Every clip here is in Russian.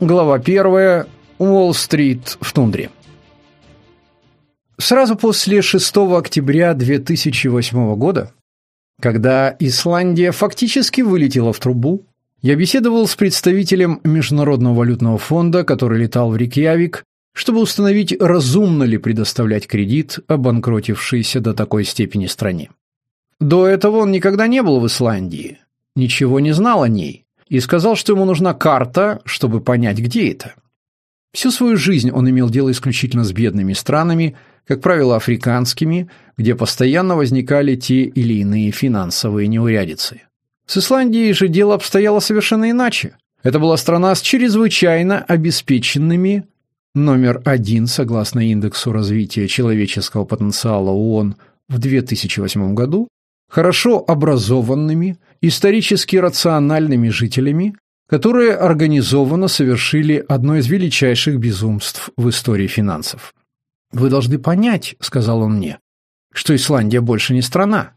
Глава 1. Уолл-стрит в тундре. Сразу после 6 октября 2008 года, когда Исландия фактически вылетела в трубу, я беседовал с представителем Международного валютного фонда, который летал в Рейкьявик, чтобы установить, разумно ли предоставлять кредит обанкротившейся до такой степени стране. До этого он никогда не был в Исландии, ничего не знал о ней, и сказал, что ему нужна карта, чтобы понять, где это. Всю свою жизнь он имел дело исключительно с бедными странами, как правило, африканскими, где постоянно возникали те или иные финансовые неурядицы. С Исландией же дело обстояло совершенно иначе. Это была страна с чрезвычайно обеспеченными, номер один согласно индексу развития человеческого потенциала ООН в 2008 году, хорошо образованными, исторически рациональными жителями, которые организованно совершили одно из величайших безумств в истории финансов. «Вы должны понять», — сказал он мне, — «что Исландия больше не страна.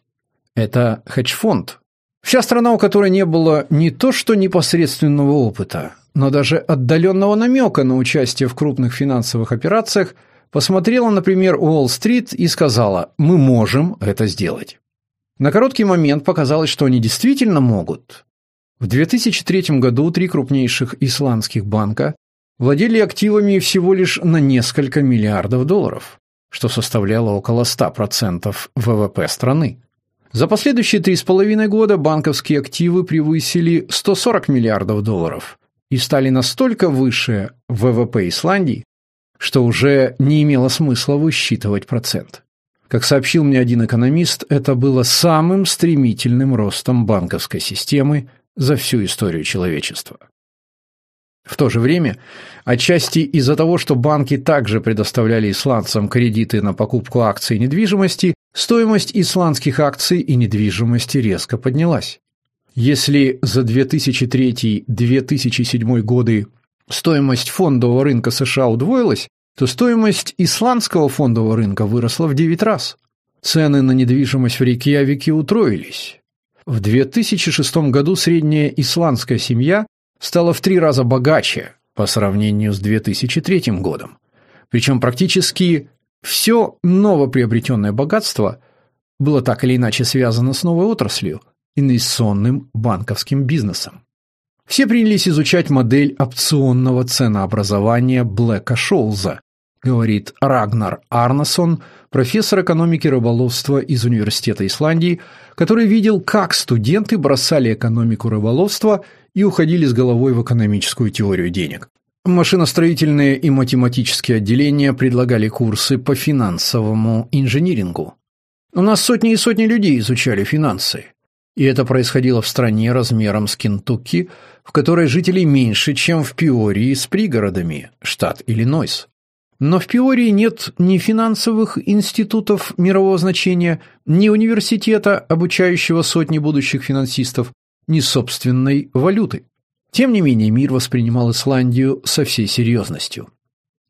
Это хедж-фонд. Вся страна, у которой не было не то что непосредственного опыта, но даже отдаленного намека на участие в крупных финансовых операциях, посмотрела, например, Уолл-стрит и сказала «мы можем это сделать». На короткий момент показалось, что они действительно могут. В 2003 году три крупнейших исландских банка владели активами всего лишь на несколько миллиардов долларов, что составляло около 100% ВВП страны. За последующие три с половиной года банковские активы превысили 140 миллиардов долларов и стали настолько выше ВВП Исландии, что уже не имело смысла высчитывать процент. Как сообщил мне один экономист, это было самым стремительным ростом банковской системы за всю историю человечества. В то же время, отчасти из-за того, что банки также предоставляли исландцам кредиты на покупку акций и недвижимости, стоимость исландских акций и недвижимости резко поднялась. Если за 2003-2007 годы стоимость фондового рынка США удвоилась, то стоимость исландского фондового рынка выросла в 9 раз. Цены на недвижимость в Рейкьявике утроились. В 2006 году средняя исландская семья стала в три раза богаче по сравнению с 2003 годом. Причем практически все новоприобретенное богатство было так или иначе связано с новой отраслью – инвестиционным банковским бизнесом. Все принялись изучать модель опционного ценообразования Блэка Шолза, говорит Рагнар Арнасон, профессор экономики рыболовства из Университета Исландии, который видел, как студенты бросали экономику рыболовства и уходили с головой в экономическую теорию денег. Машиностроительные и математические отделения предлагали курсы по финансовому инжинирингу. У нас сотни и сотни людей изучали финансы. И это происходило в стране размером с Кентукки, в которой жителей меньше, чем в Пиории с пригородами, штат Иллинойс. Но в Пиории нет ни финансовых институтов мирового значения, ни университета, обучающего сотни будущих финансистов, ни собственной валюты. Тем не менее, мир воспринимал Исландию со всей серьезностью.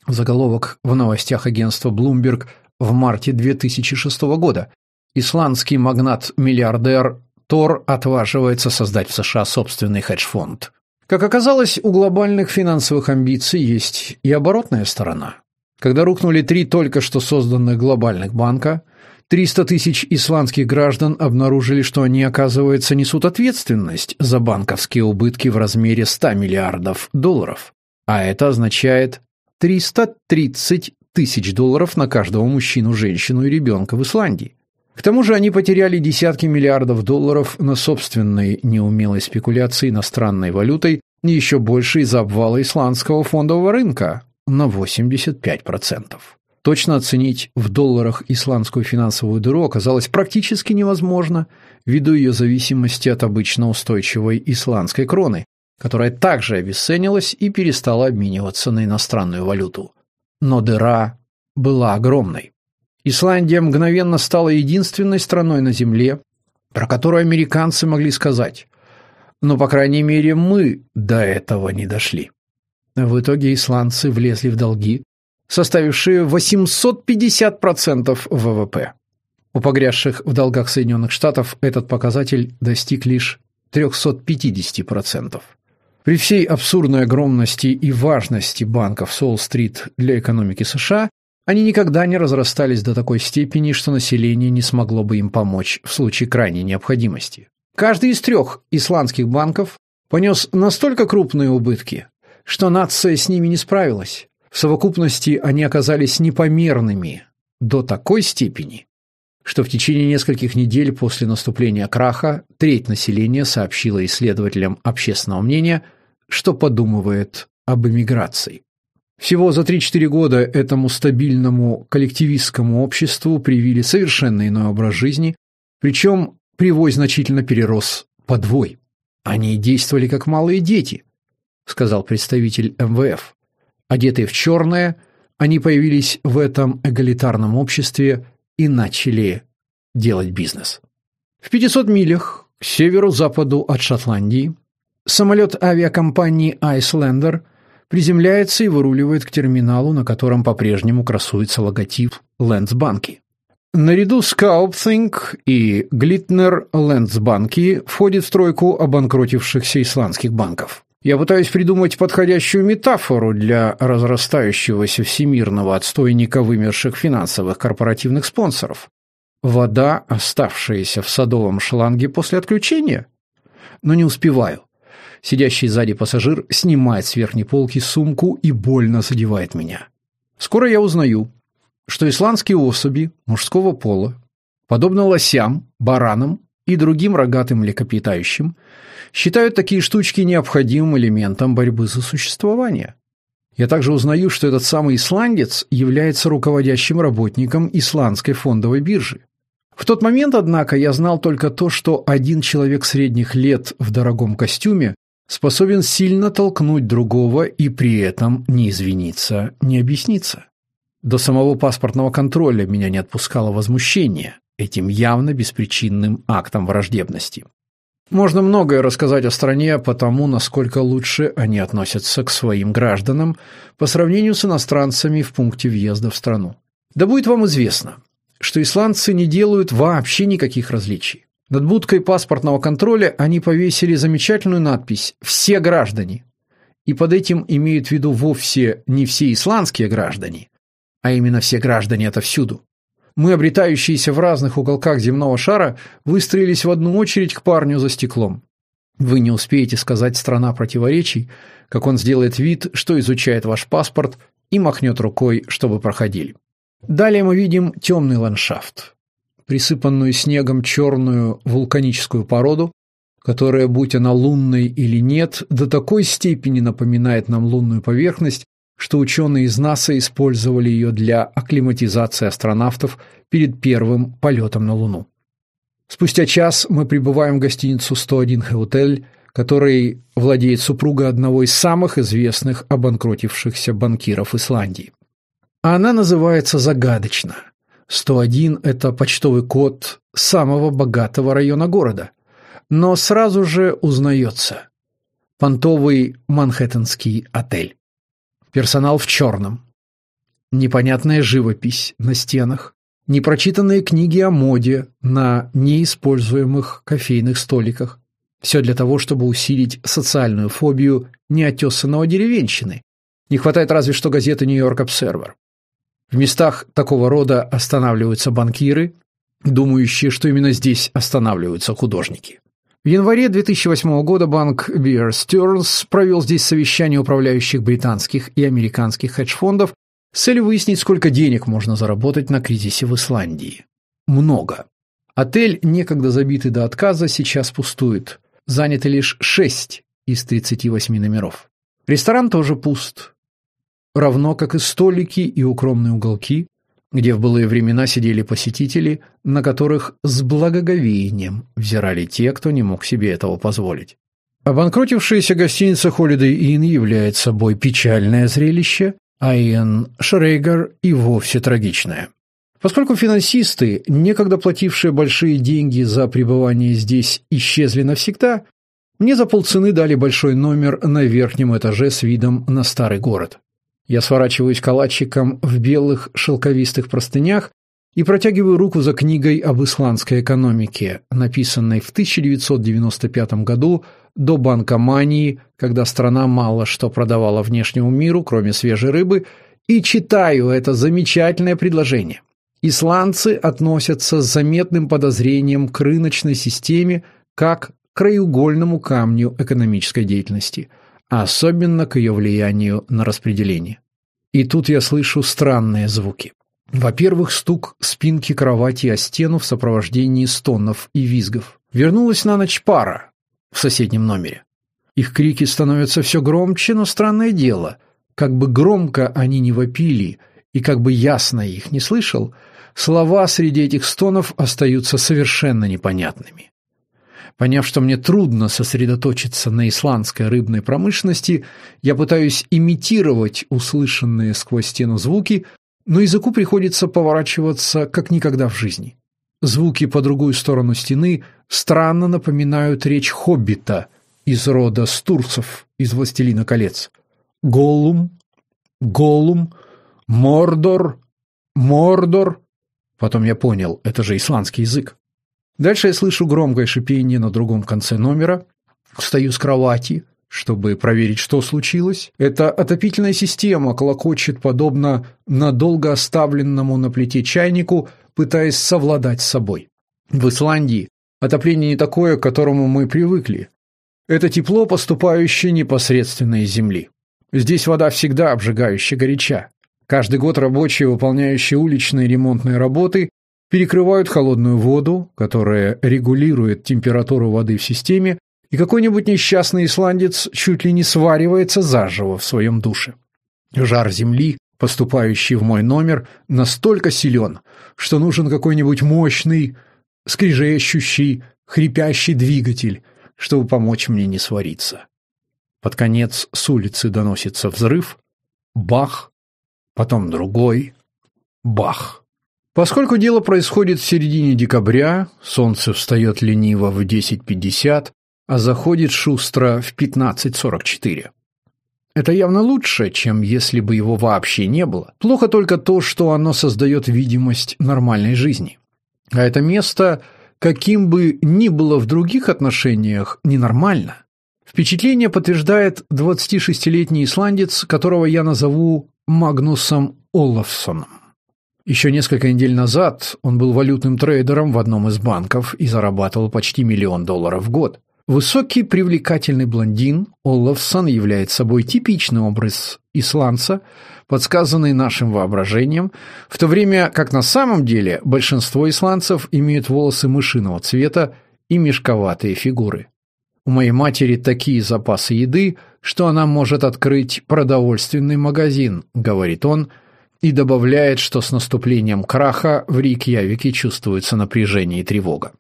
Заголовок в новостях агентства Bloomberg в марте 2006 года. Исландский магнат-миллиардер Тор отваживается создать в США собственный хедж-фонд. Как оказалось, у глобальных финансовых амбиций есть и оборотная сторона. Когда рухнули три только что созданных глобальных банка, 300 тысяч исландских граждан обнаружили, что они, оказывается, несут ответственность за банковские убытки в размере 100 миллиардов долларов. А это означает 330 тысяч долларов на каждого мужчину, женщину и ребенка в Исландии. К тому же они потеряли десятки миллиардов долларов на собственной неумелой спекуляции иностранной валютой и еще больше из-за обвала исландского фондового рынка, на 85%. Точно оценить в долларах исландскую финансовую дыру оказалось практически невозможно ввиду ее зависимости от обычно устойчивой исландской кроны, которая также обесценилась и перестала обмениваться на иностранную валюту. Но дыра была огромной. Исландия мгновенно стала единственной страной на Земле, про которую американцы могли сказать «Ну, по крайней мере, мы до этого не дошли». В итоге исландцы влезли в долги, составившие 850% ВВП. У погрязших в долгах Соединенных Штатов этот показатель достиг лишь 350%. При всей абсурдной огромности и важности банков Солл-стрит для экономики США, они никогда не разрастались до такой степени, что население не смогло бы им помочь в случае крайней необходимости. Каждый из трех исландских банков понес настолько крупные убытки, что нация с ними не справилась. В совокупности они оказались непомерными до такой степени, что в течение нескольких недель после наступления краха треть населения сообщила исследователям общественного мнения, что подумывает об эмиграции. Всего за 3-4 года этому стабильному коллективистскому обществу привили совершенно иной образ жизни, причем привой значительно перерос подвой. Они действовали как малые дети, сказал представитель МВФ. Одетые в черное, они появились в этом эгалитарном обществе и начали делать бизнес. В 500 милях к северу-западу от Шотландии самолет авиакомпании Icelander приземляется и выруливает к терминалу, на котором по-прежнему красуется логотип Лендсбанки. Наряду с Каупthink и Глитнер Лендсбанки входит в тройку обанкротившихся исландских банков. Я пытаюсь придумать подходящую метафору для разрастающегося всемирного отстойника вымерших финансовых корпоративных спонсоров. Вода, оставшаяся в садовом шланге после отключения? Но не успеваю. Сидящий сзади пассажир снимает с верхней полки сумку и больно задевает меня. Скоро я узнаю, что исландские особи мужского пола, подобно лосям, баранам и другим рогатым млекопитающим, считают такие штучки необходимым элементом борьбы за существование. Я также узнаю, что этот самый исландец является руководящим работником исландской фондовой биржи. В тот момент, однако, я знал только то, что один человек средних лет в дорогом костюме способен сильно толкнуть другого и при этом не извиниться, не объясниться. До самого паспортного контроля меня не отпускало возмущение этим явно беспричинным актом враждебности. Можно многое рассказать о стране по тому, насколько лучше они относятся к своим гражданам по сравнению с иностранцами в пункте въезда в страну. Да будет вам известно, что исландцы не делают вообще никаких различий. Над будкой паспортного контроля они повесили замечательную надпись «Все граждане». И под этим имеют в виду вовсе не все исландские граждане, а именно все граждане отовсюду. Мы, обретающиеся в разных уголках земного шара, выстроились в одну очередь к парню за стеклом. Вы не успеете сказать «страна противоречий», как он сделает вид, что изучает ваш паспорт и махнет рукой, чтобы проходили. Далее мы видим темный ландшафт, присыпанную снегом черную вулканическую породу, которая, будь она лунной или нет, до такой степени напоминает нам лунную поверхность, что ученые из НАСА использовали ее для акклиматизации астронавтов перед первым полетом на Луну. Спустя час мы прибываем в гостиницу 101 Hotel, которой владеет супруга одного из самых известных обанкротившихся банкиров Исландии. Она называется загадочно. 101 – это почтовый код самого богатого района города. Но сразу же узнается. Понтовый манхэттенский отель. Персонал в черном. Непонятная живопись на стенах. Непрочитанные книги о моде на неиспользуемых кофейных столиках. Все для того, чтобы усилить социальную фобию неотесанного деревенщины. Не хватает разве что газеты «Нью-Йорк Обсервер». В местах такого рода останавливаются банкиры, думающие, что именно здесь останавливаются художники. В январе 2008 года банк Bear Stearns провел здесь совещание управляющих британских и американских хедж-фондов с целью выяснить, сколько денег можно заработать на кризисе в Исландии. Много. Отель, некогда забитый до отказа, сейчас пустует. Заняты лишь 6 из 38 номеров. Ресторан тоже пуст равно как и столики и укромные уголки, где в былые времена сидели посетители, на которых с благоговением взирали те, кто не мог себе этого позволить. Обанкротившаяся гостиница Holiday Inn является собой печальное зрелище, а Иэн Шрейгер и вовсе трагичное. Поскольку финансисты, некогда платившие большие деньги за пребывание здесь, исчезли навсегда, мне за полцены дали большой номер на верхнем этаже с видом на старый город. Я сворачиваюсь калачиком в белых шелковистых простынях и протягиваю руку за книгой об исландской экономике, написанной в 1995 году до банкомании, когда страна мало что продавала внешнему миру, кроме свежей рыбы, и читаю это замечательное предложение. Исландцы относятся с заметным подозрением к рыночной системе как к краеугольному камню экономической деятельности, особенно к ее влиянию на распределение. И тут я слышу странные звуки. Во-первых, стук спинки кровати о стену в сопровождении стонов и визгов. Вернулась на ночь пара в соседнем номере. Их крики становятся все громче, но странное дело, как бы громко они не вопили, и как бы ясно их не слышал, слова среди этих стонов остаются совершенно непонятными. Поняв, что мне трудно сосредоточиться на исландской рыбной промышленности, я пытаюсь имитировать услышанные сквозь стену звуки, но языку приходится поворачиваться как никогда в жизни. Звуки по другую сторону стены странно напоминают речь хоббита – из рода стурцев из «Властелина колец». Голум, Голум, Мордор, Мордор. Потом я понял, это же исландский язык. Дальше я слышу громкое шипение на другом конце номера, встаю с кровати, чтобы проверить, что случилось. Эта отопительная система колокочет подобно надолго оставленному на плите чайнику, пытаясь совладать с собой. В Исландии отопление не такое, к которому мы привыкли. Это тепло, поступающее непосредственно из земли. Здесь вода всегда обжигающе горяча. Каждый год рабочие, выполняющие уличные ремонтные работы, перекрывают холодную воду, которая регулирует температуру воды в системе, и какой-нибудь несчастный исландец чуть ли не сваривается заживо в своем душе. Жар земли, поступающий в мой номер, настолько силен, что нужен какой-нибудь мощный, скрижещущий, хрипящий двигатель, чтобы помочь мне не свариться. Под конец с улицы доносится взрыв, бах, потом другой, бах. Поскольку дело происходит в середине декабря, солнце встает лениво в 10.50, а заходит шустро в 15.44. Это явно лучше, чем если бы его вообще не было. Плохо только то, что оно создает видимость нормальной жизни. А это место каким бы ни было в других отношениях, ненормально. Впечатление подтверждает 26-летний исландец, которого я назову Магнусом Олафсоном. Еще несколько недель назад он был валютным трейдером в одном из банков и зарабатывал почти миллион долларов в год. Высокий, привлекательный блондин Олафсон является собой типичный образ исландца, подсказанный нашим воображением, в то время как на самом деле большинство исландцев имеют волосы мышиного цвета и мешковатые фигуры. У моей матери такие запасы еды, что она может открыть продовольственный магазин, говорит он, и добавляет, что с наступлением краха в Рикьявике чувствуется напряжение и тревога.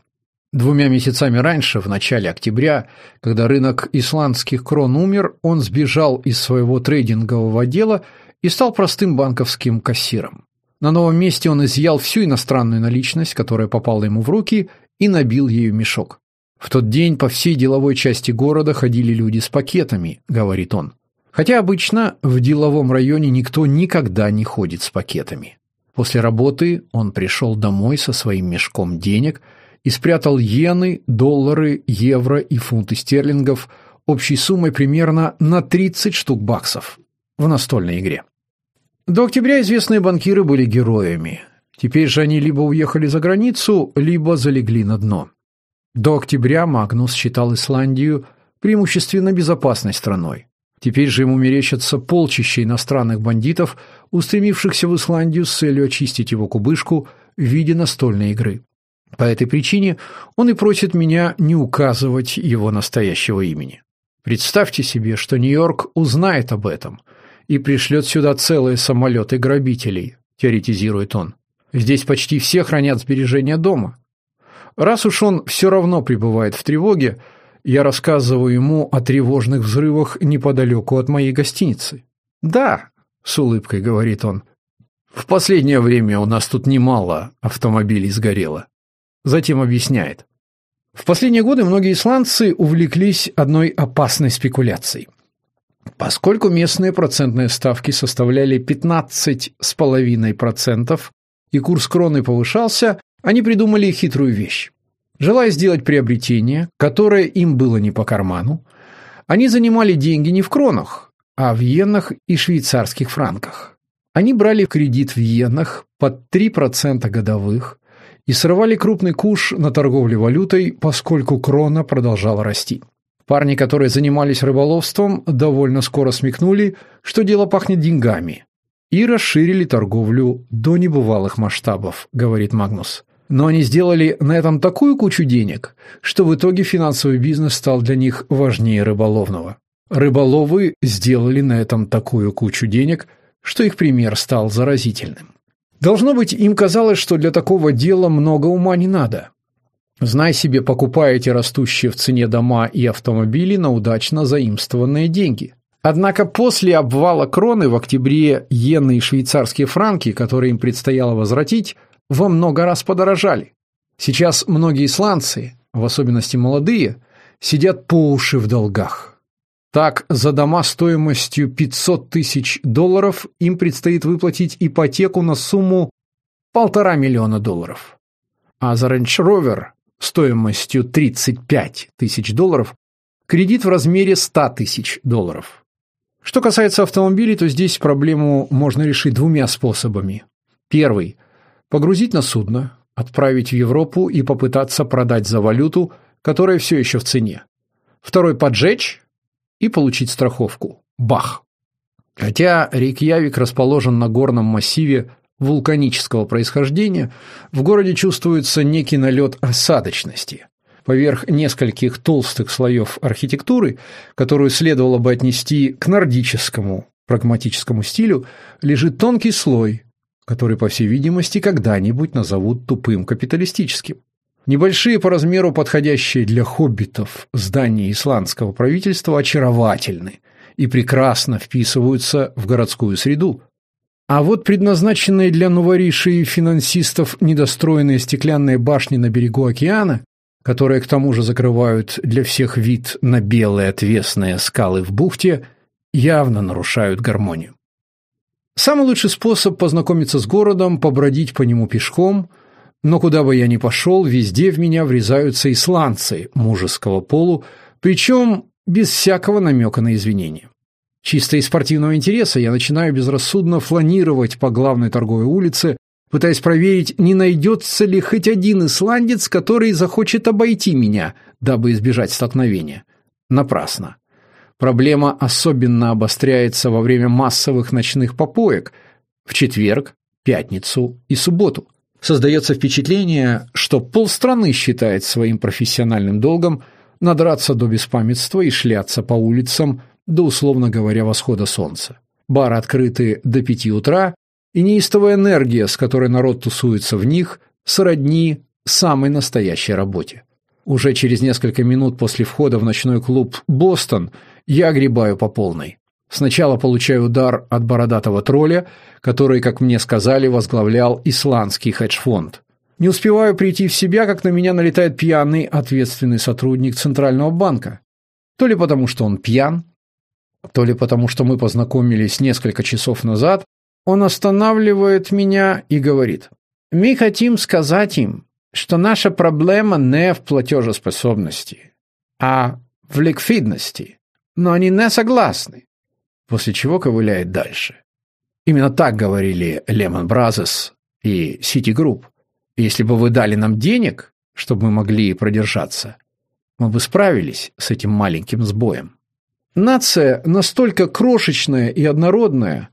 Двумя месяцами раньше, в начале октября, когда рынок исландских крон умер, он сбежал из своего трейдингового дела и стал простым банковским кассиром. На новом месте он изъял всю иностранную наличность, которая попала ему в руки, и набил ею мешок. В тот день по всей деловой части города ходили люди с пакетами, говорит он. Хотя обычно в деловом районе никто никогда не ходит с пакетами. После работы он пришел домой со своим мешком денег – и спрятал иены, доллары, евро и фунты стерлингов общей суммой примерно на 30 штук баксов в настольной игре. До октября известные банкиры были героями. Теперь же они либо уехали за границу, либо залегли на дно. До октября Магнус считал Исландию преимущественно безопасной страной. Теперь же ему мерещатся полчища иностранных бандитов, устремившихся в Исландию с целью очистить его кубышку в виде настольной игры. По этой причине он и просит меня не указывать его настоящего имени. Представьте себе, что Нью-Йорк узнает об этом и пришлет сюда целые самолеты грабителей, теоретизирует он. Здесь почти все хранят сбережения дома. Раз уж он все равно пребывает в тревоге, я рассказываю ему о тревожных взрывах неподалеку от моей гостиницы. «Да», — с улыбкой говорит он, — «в последнее время у нас тут немало автомобилей сгорело. Затем объясняет. В последние годы многие исландцы увлеклись одной опасной спекуляцией. Поскольку местные процентные ставки составляли 15,5% и курс кроны повышался, они придумали хитрую вещь. Желая сделать приобретение, которое им было не по карману, Они занимали деньги не в кронах, а в иенах и швейцарских франках. Они брали кредит в иенах под 3% годовых и срывали крупный куш на торговле валютой, поскольку крона продолжала расти. Парни, которые занимались рыболовством, довольно скоро смекнули, что дело пахнет деньгами, и расширили торговлю до небывалых масштабов, говорит Магнус. Но они сделали на этом такую кучу денег, что в итоге финансовый бизнес стал для них важнее рыболовного. Рыболовы сделали на этом такую кучу денег, что их пример стал заразительным. Должно быть, им казалось, что для такого дела много ума не надо. Знай себе, покупаете растущие в цене дома и автомобили на удачно заимствованные деньги. Однако после обвала кроны в октябре иены и швейцарские франки, которые им предстояло возвратить, во много раз подорожали. Сейчас многие исландцы, в особенности молодые, сидят по уши в долгах. Так, за дома стоимостью 500 тысяч долларов им предстоит выплатить ипотеку на сумму полтора миллиона долларов. А за Range Rover стоимостью 35 тысяч долларов кредит в размере 100 тысяч долларов. Что касается автомобилей, то здесь проблему можно решить двумя способами. Первый – погрузить на судно, отправить в Европу и попытаться продать за валюту, которая все еще в цене. Второй – поджечь и получить страховку. Бах! Хотя Рейкьявик расположен на горном массиве вулканического происхождения, в городе чувствуется некий налет осадочности. Поверх нескольких толстых слоев архитектуры, которую следовало бы отнести к нордическому прагматическому стилю, лежит тонкий слой, который, по всей видимости, когда-нибудь назовут тупым капиталистическим. Небольшие по размеру подходящие для хоббитов здания исландского правительства очаровательны и прекрасно вписываются в городскую среду. А вот предназначенные для новоришей финансистов недостроенные стеклянные башни на берегу океана которые к тому же закрывают для всех вид на белые отвесные скалы в бухте, явно нарушают гармонию. Самый лучший способ познакомиться с городом – побродить по нему пешком, но куда бы я ни пошел, везде в меня врезаются исландцы мужеского полу, причем без всякого намека на извинения. Чисто из спортивного интереса я начинаю безрассудно фланировать по главной торговой улице, пытаясь проверить, не найдется ли хоть один исландец, который захочет обойти меня, дабы избежать столкновения. Напрасно. Проблема особенно обостряется во время массовых ночных попоек в четверг, пятницу и субботу. Создается впечатление, что полстраны считает своим профессиональным долгом надраться до беспамятства и шляться по улицам до, условно говоря, восхода солнца. Бары открыты до пяти утра, и неистовая энергия, с которой народ тусуется в них, сродни самой настоящей работе. Уже через несколько минут после входа в ночной клуб «Бостон» я огребаю по полной. Сначала получаю удар от бородатого тролля, который, как мне сказали, возглавлял исландский хедж-фонд. Не успеваю прийти в себя, как на меня налетает пьяный ответственный сотрудник Центрального банка. То ли потому, что он пьян, то ли потому, что мы познакомились несколько часов назад, он останавливает меня и говорит, «Мы хотим сказать им, что наша проблема не в платежеспособности, а в ликвидности, но они не согласны». После чего ковыляет дальше. Именно так говорили Lehman Brothers и Citigroup. Если бы вы дали нам денег, чтобы мы могли продержаться, мы бы справились с этим маленьким сбоем. Нация настолько крошечная и однородная,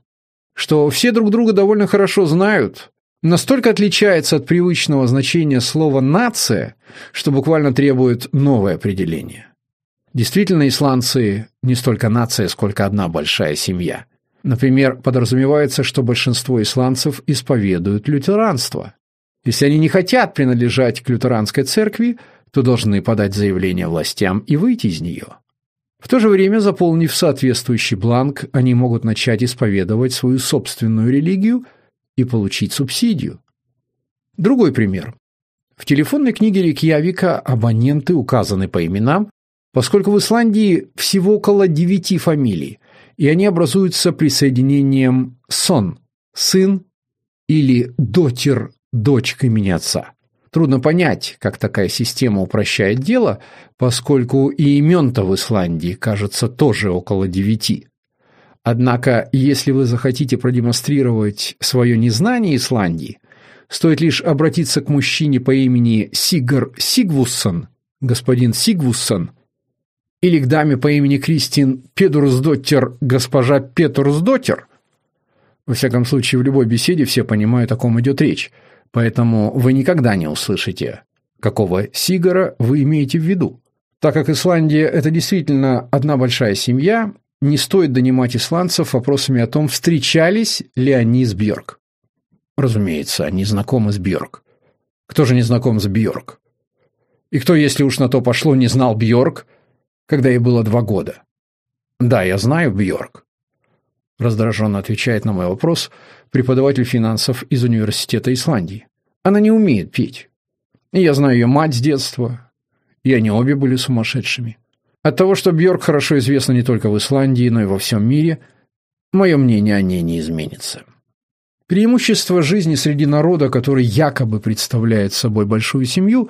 что все друг друга довольно хорошо знают, настолько отличается от привычного значения слова «нация», что буквально требует новое определение. Действительно, исландцы не столько нация, сколько одна большая семья. Например, подразумевается, что большинство исландцев исповедуют лютеранство. Если они не хотят принадлежать к лютеранской церкви, то должны подать заявление властям и выйти из нее. В то же время, заполнив соответствующий бланк, они могут начать исповедовать свою собственную религию и получить субсидию. Другой пример. В телефонной книге Рикьявика абоненты указаны по именам, поскольку в Исландии всего около девяти фамилий, и они образуются присоединением «сон» – сын или «дотер» – дочь к имени отца. Трудно понять, как такая система упрощает дело, поскольку и имен-то в Исландии, кажется, тоже около девяти. Однако, если вы захотите продемонстрировать свое незнание Исландии, стоит лишь обратиться к мужчине по имени Сигар Сигвуссон, господин Сигвуссон, или к даме по имени Кристин Педурсдоттер, госпожа Петрусдоттер. Во всяком случае, в любой беседе все понимают, о ком идет речь – Поэтому вы никогда не услышите, какого Сигара вы имеете в виду. Так как Исландия – это действительно одна большая семья, не стоит донимать исландцев вопросами о том, встречались ли они с Бьорк. Разумеется, они знакомы с Бьорк. Кто же не знаком с Бьорк? И кто, если уж на то пошло, не знал Бьорк, когда ей было два года? Да, я знаю Бьорк. Раздраженно отвечает на мой вопрос преподаватель финансов из университета Исландии. Она не умеет петь. И я знаю ее мать с детства. И они обе были сумасшедшими. От того, что Бьорк хорошо известна не только в Исландии, но и во всем мире, мое мнение о ней не изменится. Преимущество жизни среди народа, который якобы представляет собой большую семью,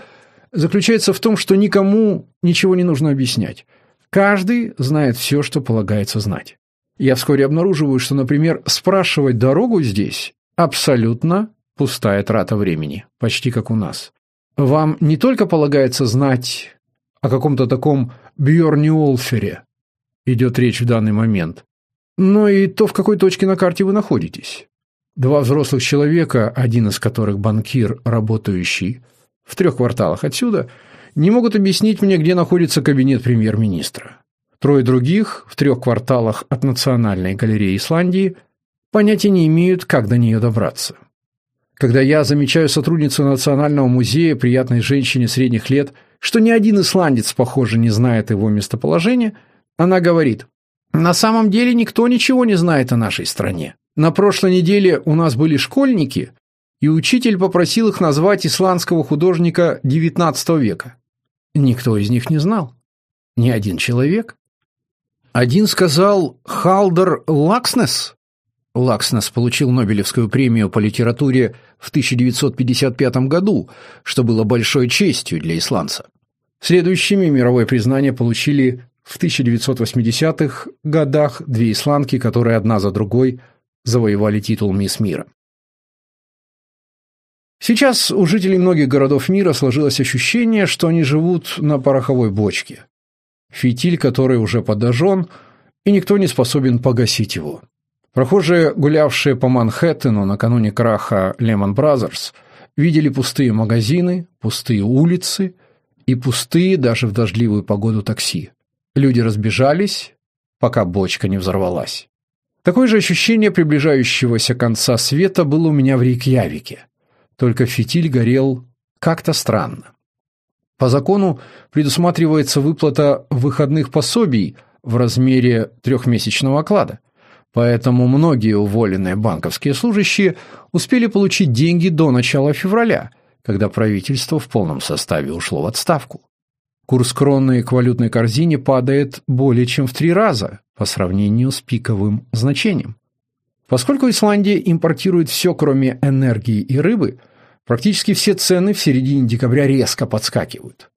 заключается в том, что никому ничего не нужно объяснять. Каждый знает все, что полагается знать. Я вскоре обнаруживаю, что, например, спрашивать дорогу здесь абсолютно пустая трата времени, почти как у нас. Вам не только полагается знать о каком-то таком Бьорне Олфере, идет речь в данный момент, но и то, в какой точке на карте вы находитесь. Два взрослых человека, один из которых банкир, работающий в трех кварталах отсюда, не могут объяснить мне, где находится кабинет премьер-министра. Трое других, в трех кварталах от Национальной галереи Исландии, понятия не имеют, как до нее добраться. Когда я замечаю сотрудницу Национального музея, приятной женщине средних лет, что ни один исландец, похоже, не знает его местоположения, она говорит, «На самом деле никто ничего не знает о нашей стране. На прошлой неделе у нас были школьники, и учитель попросил их назвать исландского художника XIX века. Никто из них не знал. Ни один человек. Один сказал «Халдер Лакснес». Лакснес получил Нобелевскую премию по литературе в 1955 году, что было большой честью для исландца. Следующими мировое признание получили в 1980-х годах две исландки, которые одна за другой завоевали титул «Мисс мира». Сейчас у жителей многих городов мира сложилось ощущение, что они живут на пороховой бочке фитиль который уже подожжен, и никто не способен погасить его. Прохожие, гулявшие по Манхэттену накануне краха Lehman Brothers, видели пустые магазины, пустые улицы и пустые даже в дождливую погоду такси. Люди разбежались, пока бочка не взорвалась. Такое же ощущение приближающегося конца света было у меня в Рейкьявике. Только фитиль горел как-то странно. По закону предусматривается выплата выходных пособий в размере трехмесячного оклада. Поэтому многие уволенные банковские служащие успели получить деньги до начала февраля, когда правительство в полном составе ушло в отставку. Курс кроны к валютной корзине падает более чем в три раза по сравнению с пиковым значением. Поскольку Исландия импортирует все, кроме энергии и рыбы – Практически все цены в середине декабря резко подскакивают.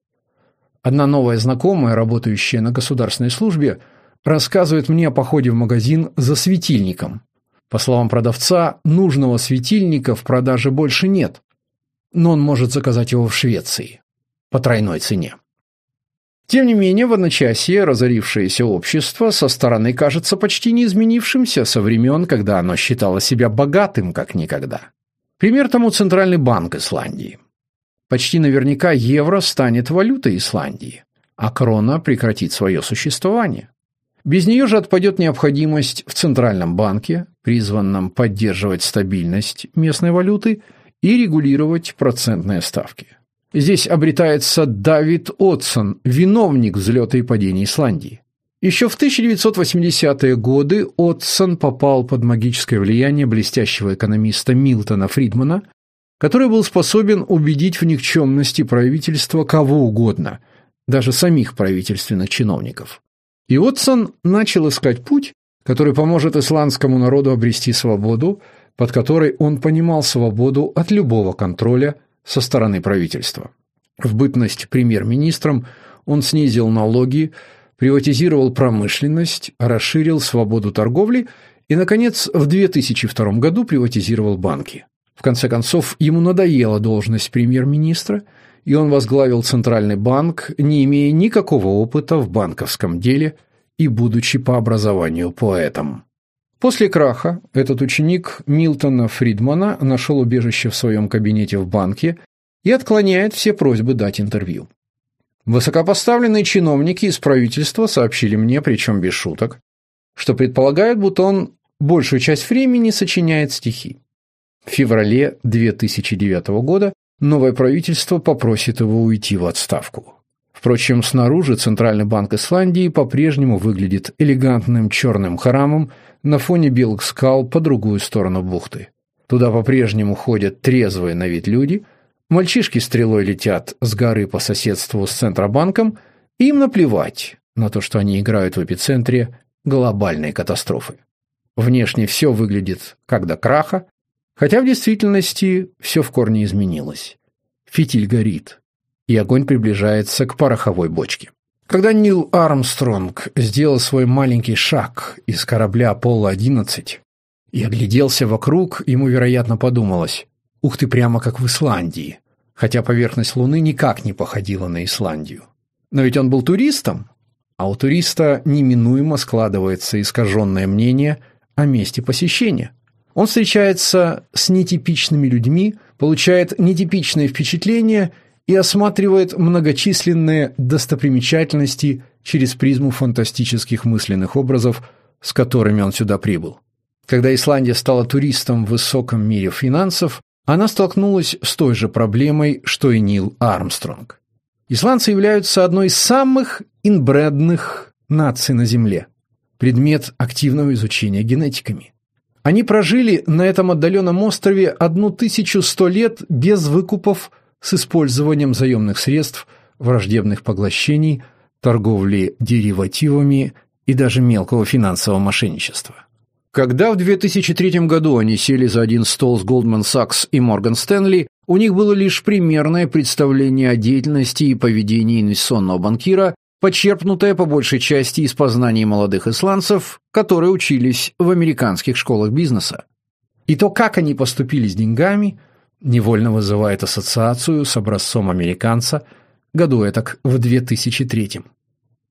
Одна новая знакомая, работающая на государственной службе, рассказывает мне о походе в магазин за светильником. По словам продавца, нужного светильника в продаже больше нет, но он может заказать его в Швеции по тройной цене. Тем не менее, в одночасье разорившееся общество со стороны кажется почти не изменившимся со времен, когда оно считало себя богатым как никогда. Пример тому Центральный банк Исландии. Почти наверняка евро станет валютой Исландии, а крона прекратит свое существование. Без нее же отпадет необходимость в Центральном банке, призванном поддерживать стабильность местной валюты и регулировать процентные ставки. Здесь обретается Давид Отсон, виновник взлета и падения Исландии. Еще в 1980-е годы Отсон попал под магическое влияние блестящего экономиста Милтона Фридмана, который был способен убедить в никчемности правительства кого угодно, даже самих правительственных чиновников. И Отсон начал искать путь, который поможет исландскому народу обрести свободу, под которой он понимал свободу от любого контроля со стороны правительства. В бытность премьер-министром он снизил налоги, приватизировал промышленность, расширил свободу торговли и, наконец, в 2002 году приватизировал банки. В конце концов, ему надоела должность премьер-министра, и он возглавил Центральный банк, не имея никакого опыта в банковском деле и будучи по образованию поэтом. После краха этот ученик Милтона Фридмана нашел убежище в своем кабинете в банке и отклоняет все просьбы дать интервью. Высокопоставленные чиновники из правительства сообщили мне, причем без шуток, что предполагают, будто он большую часть времени сочиняет стихи. В феврале 2009 года новое правительство попросит его уйти в отставку. Впрочем, снаружи Центральный банк Исландии по-прежнему выглядит элегантным черным храмом на фоне белых скал по другую сторону бухты. Туда по-прежнему ходят трезвые на вид люди, мальчишки стрелой летят с горы по соседству с Центробанком, и им наплевать на то, что они играют в эпицентре глобальной катастрофы. Внешне все выглядит как до краха, хотя в действительности все в корне изменилось. Фитиль горит, и огонь приближается к пороховой бочке. Когда Нил Армстронг сделал свой маленький шаг из корабля Аполло-11 и огляделся вокруг, ему, вероятно, подумалось, «Ух ты, прямо как в Исландии», хотя поверхность Луны никак не походила на Исландию. Но ведь он был туристом, а у туриста неминуемо складывается искаженное мнение о месте посещения. Он встречается с нетипичными людьми, получает нетипичные впечатления и осматривает многочисленные достопримечательности через призму фантастических мысленных образов, с которыми он сюда прибыл. Когда Исландия стала туристом в высоком мире финансов, она столкнулась с той же проблемой, что и Нил Армстронг. Исландцы являются одной из самых инбредных наций на Земле, предмет активного изучения генетиками. Они прожили на этом отдаленном острове 1100 лет без выкупов с использованием заемных средств, враждебных поглощений, торговли деривативами и даже мелкого финансового мошенничества. Когда в 2003 году они сели за один стол с Goldman Sachs и Morgan Stanley, у них было лишь примерное представление о деятельности и поведении инвестиционного банкира, почерпнутое по большей части из познаний молодых исландцев, которые учились в американских школах бизнеса. И то, как они поступили с деньгами – невольно вызывает ассоциацию с образцом американца году этак в 2003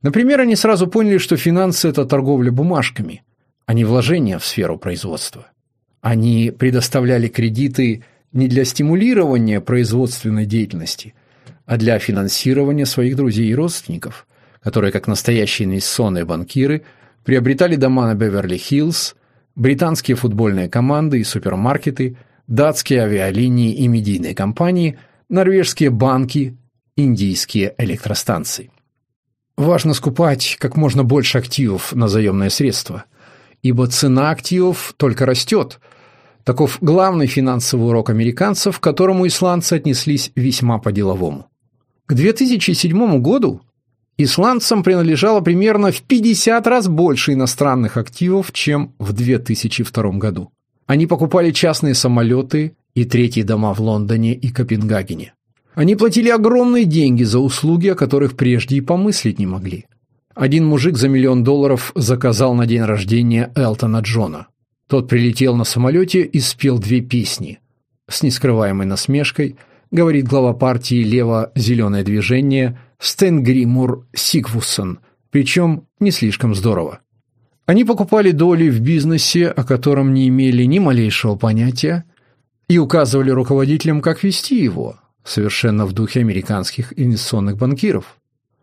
Например, они сразу поняли, что финансы – это торговля бумажками, а не вложение в сферу производства. Они предоставляли кредиты не для стимулирования производственной деятельности, а для финансирования своих друзей и родственников, которые, как настоящие инвестиционные банкиры, приобретали дома на Беверли-Хиллз, британские футбольные команды и супермаркеты – датские авиалинии и медийные компании, норвежские банки, индийские электростанции. Важно скупать как можно больше активов на заемные средства, ибо цена активов только растет. Таков главный финансовый урок американцев, к которому исландцы отнеслись весьма по-деловому. К 2007 году исландцам принадлежало примерно в 50 раз больше иностранных активов, чем в 2002 году. Они покупали частные самолеты и третьи дома в Лондоне и Копенгагене. Они платили огромные деньги за услуги, о которых прежде и помыслить не могли. Один мужик за миллион долларов заказал на день рождения Элтона Джона. Тот прилетел на самолете и спел две песни. С нескрываемой насмешкой говорит глава партии «Лево-зеленое движение» Стенгримур Сигвуссон, причем не слишком здорово. Они покупали доли в бизнесе, о котором не имели ни малейшего понятия, и указывали руководителям, как вести его, совершенно в духе американских инвестиционных банкиров.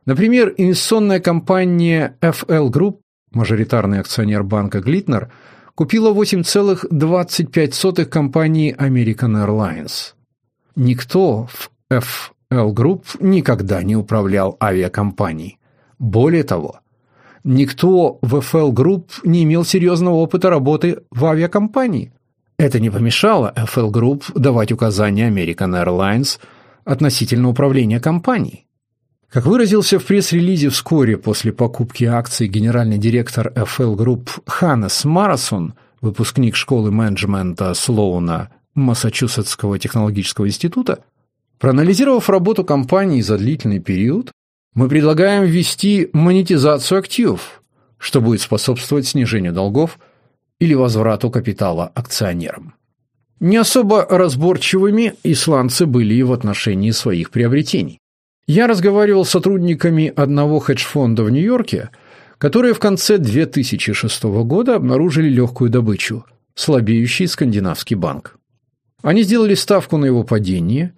Например, инвестиционная компания FL Group, мажоритарный акционер банка Глитнер, купила 8,25 компании American Airlines. Никто в FL Group никогда не управлял авиакомпанией. Более того, Никто в FL Group не имел серьезного опыта работы в авиакомпании. Это не помешало FL Group давать указания American Airlines относительно управления компанией. Как выразился в пресс-релизе вскоре после покупки акций генеральный директор FL Group Ханнес Марасон, выпускник школы менеджмента Слоуна Массачусетского технологического института, Проанализировав работу компании за длительный период, мы предлагаем ввести монетизацию активов, что будет способствовать снижению долгов или возврату капитала акционерам. Не особо разборчивыми исландцы были и в отношении своих приобретений. Я разговаривал с сотрудниками одного хедж-фонда в Нью-Йорке, которые в конце 2006 года обнаружили легкую добычу – слабеющий скандинавский банк. Они сделали ставку на его падение,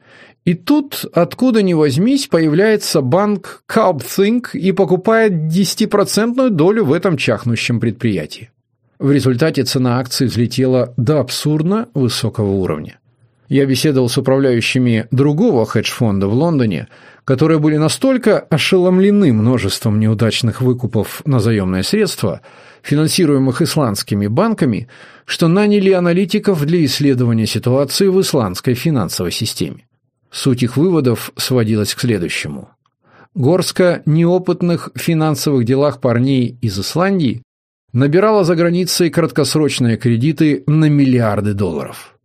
и тут, откуда ни возьмись, появляется банк CalpThink и покупает 10% долю в этом чахнущем предприятии. В результате цена акций взлетела до абсурдно высокого уровня. Я беседовал с управляющими другого хедж-фонда в Лондоне, которые были настолько ошеломлены множеством неудачных выкупов на заемные средства, финансируемых исландскими банками, что наняли аналитиков для исследования ситуации в исландской финансовой системе. Суть их выводов сводилась к следующему. Горска неопытных в финансовых делах парней из Исландии набирала за границей краткосрочные кредиты на миллиарды долларов.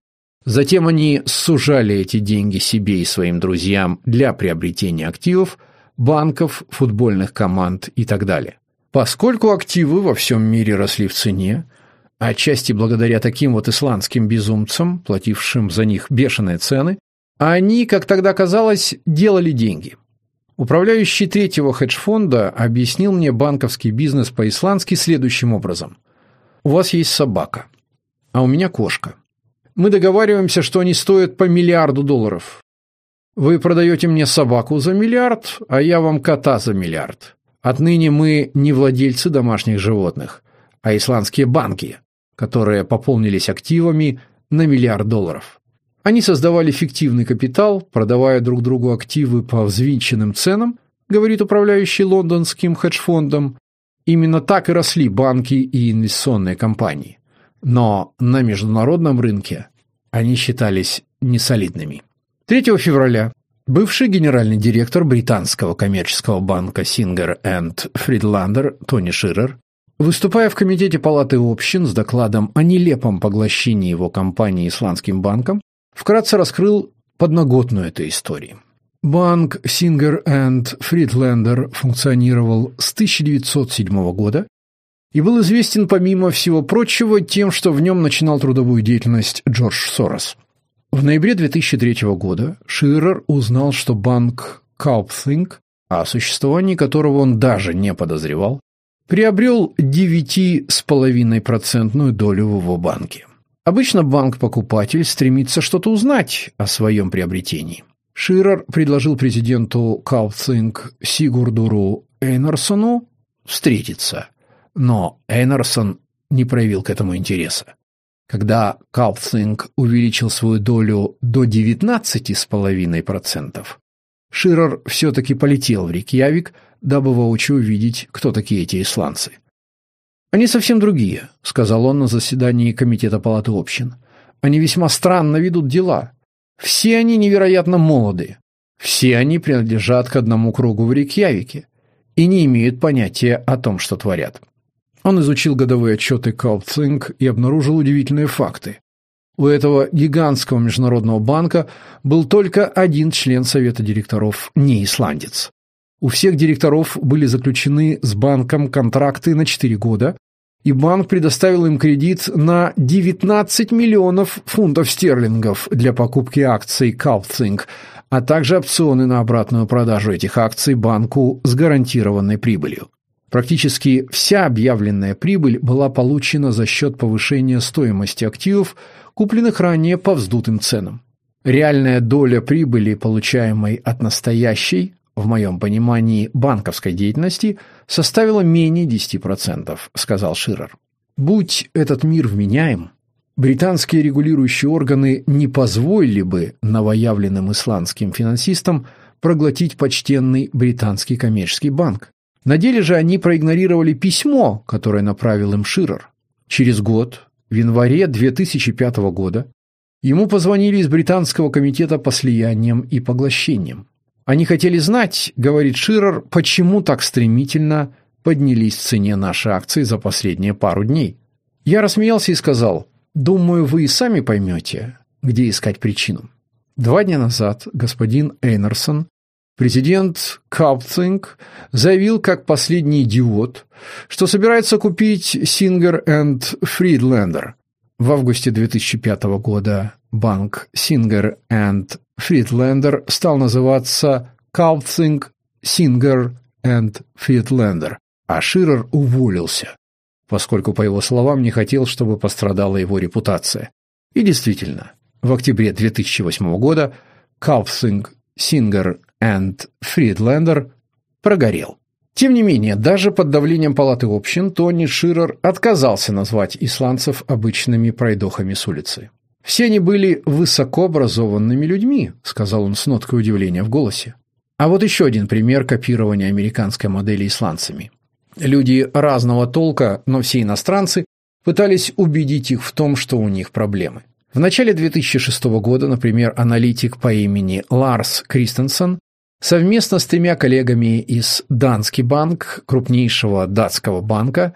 Затем они сужали эти деньги себе и своим друзьям для приобретения активов, банков, футбольных команд и так далее. Поскольку активы во всем мире росли в цене, отчасти благодаря таким вот исландским безумцам, платившим за них бешеные цены, они, как тогда казалось, делали деньги – Управляющий третьего хедж-фонда объяснил мне банковский бизнес по-исландски следующим образом. «У вас есть собака, а у меня кошка. Мы договариваемся, что они стоят по миллиарду долларов. Вы продаете мне собаку за миллиард, а я вам кота за миллиард. Отныне мы не владельцы домашних животных, а исландские банки, которые пополнились активами на миллиард долларов. Они создавали фиктивный капитал, продавая друг другу активы по взвинченным ценам, говорит управляющий лондонским хедж-фондом. Именно так и росли банки и инвестиционные компании. Но на международном рынке они считались несолидными. 3 февраля бывший генеральный директор британского коммерческого банка Singer and Friedlander Тони Ширер, выступая в комитете Палаты общин с докладом о нелепом поглощении его компании исландским банком, вкратце раскрыл подноготную этой истории. Банк Singer and Friedlander функционировал с 1907 года и был известен, помимо всего прочего, тем, что в нем начинал трудовую деятельность Джордж Сорос. В ноябре 2003 года Ширер узнал, что банк CalpThink, о существовании которого он даже не подозревал, приобрел 9,5% долю в его банке. Обычно банк-покупатель стремится что-то узнать о своем приобретении. Ширер предложил президенту Кауфцинг Сигурдуру Эйнарсону встретиться, но Эйнарсон не проявил к этому интереса. Когда Кауфцинг увеличил свою долю до 19,5%, Ширер все-таки полетел в Рикьявик, дабы воочию увидеть, кто такие эти исландцы. «Они совсем другие», — сказал он на заседании Комитета Палаты общин. «Они весьма странно ведут дела. Все они невероятно молоды. Все они принадлежат к одному кругу в Рикьявике и не имеют понятия о том, что творят». Он изучил годовые отчеты Кауфцинг и обнаружил удивительные факты. У этого гигантского международного банка был только один член совета директоров, не исландец. У всех директоров были заключены с банком контракты на 4 года, и банк предоставил им кредит на 19 миллионов фунтов стерлингов для покупки акций Calthing, а также опционы на обратную продажу этих акций банку с гарантированной прибылью. Практически вся объявленная прибыль была получена за счет повышения стоимости активов, купленных ранее по вздутым ценам. Реальная доля прибыли, получаемой от настоящей, в моем понимании, банковской деятельности составила менее 10%, сказал Ширер. Будь этот мир вменяем, британские регулирующие органы не позволили бы новоявленным исландским финансистам проглотить почтенный британский коммерческий банк. На деле же они проигнорировали письмо, которое направил им Ширер. Через год, в январе 2005 года, ему позвонили из британского комитета по слияниям и поглощениям. Они хотели знать, говорит Ширер, почему так стремительно поднялись в цене наши акции за последние пару дней. Я рассмеялся и сказал, думаю, вы и сами поймете, где искать причину. Два дня назад господин Эйнерсон, президент Kaupthing, заявил как последний идиот, что собирается купить Singer and Friedlander. В августе 2005 года банк Singer and Friedlander стал называться Kaupthing Singer and Friedlander, а Ширер уволился, поскольку, по его словам, не хотел, чтобы пострадала его репутация. И действительно, в октябре 2008 года Kaufsing, Singer and Friedlander прогорел. Тем не менее, даже под давлением палаты общин Тони Ширер отказался назвать исландцев обычными пройдохами с улицы. «Все они были высокообразованными людьми», — сказал он с ноткой удивления в голосе. А вот еще один пример копирования американской модели исландцами. Люди разного толка, но все иностранцы, пытались убедить их в том, что у них проблемы. В начале 2006 года, например, аналитик по имени Ларс Кристенсен совместно с тремя коллегами из Данский банк, крупнейшего датского банка,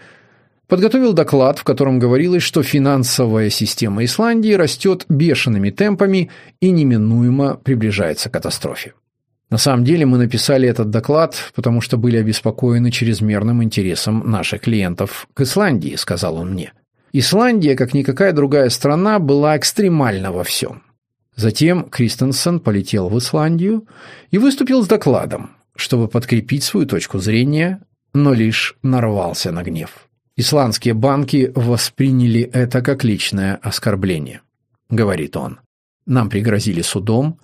подготовил доклад, в котором говорилось, что финансовая система Исландии растет бешеными темпами и неминуемо приближается к катастрофе. На самом деле мы написали этот доклад, потому что были обеспокоены чрезмерным интересом наших клиентов к Исландии, сказал он мне. Исландия, как никакая другая страна, была экстремальна во всем. Затем Кристенсен полетел в Исландию и выступил с докладом, чтобы подкрепить свою точку зрения, но лишь нарвался на гнев. Исландские банки восприняли это как личное оскорбление, говорит он. Нам пригрозили судом.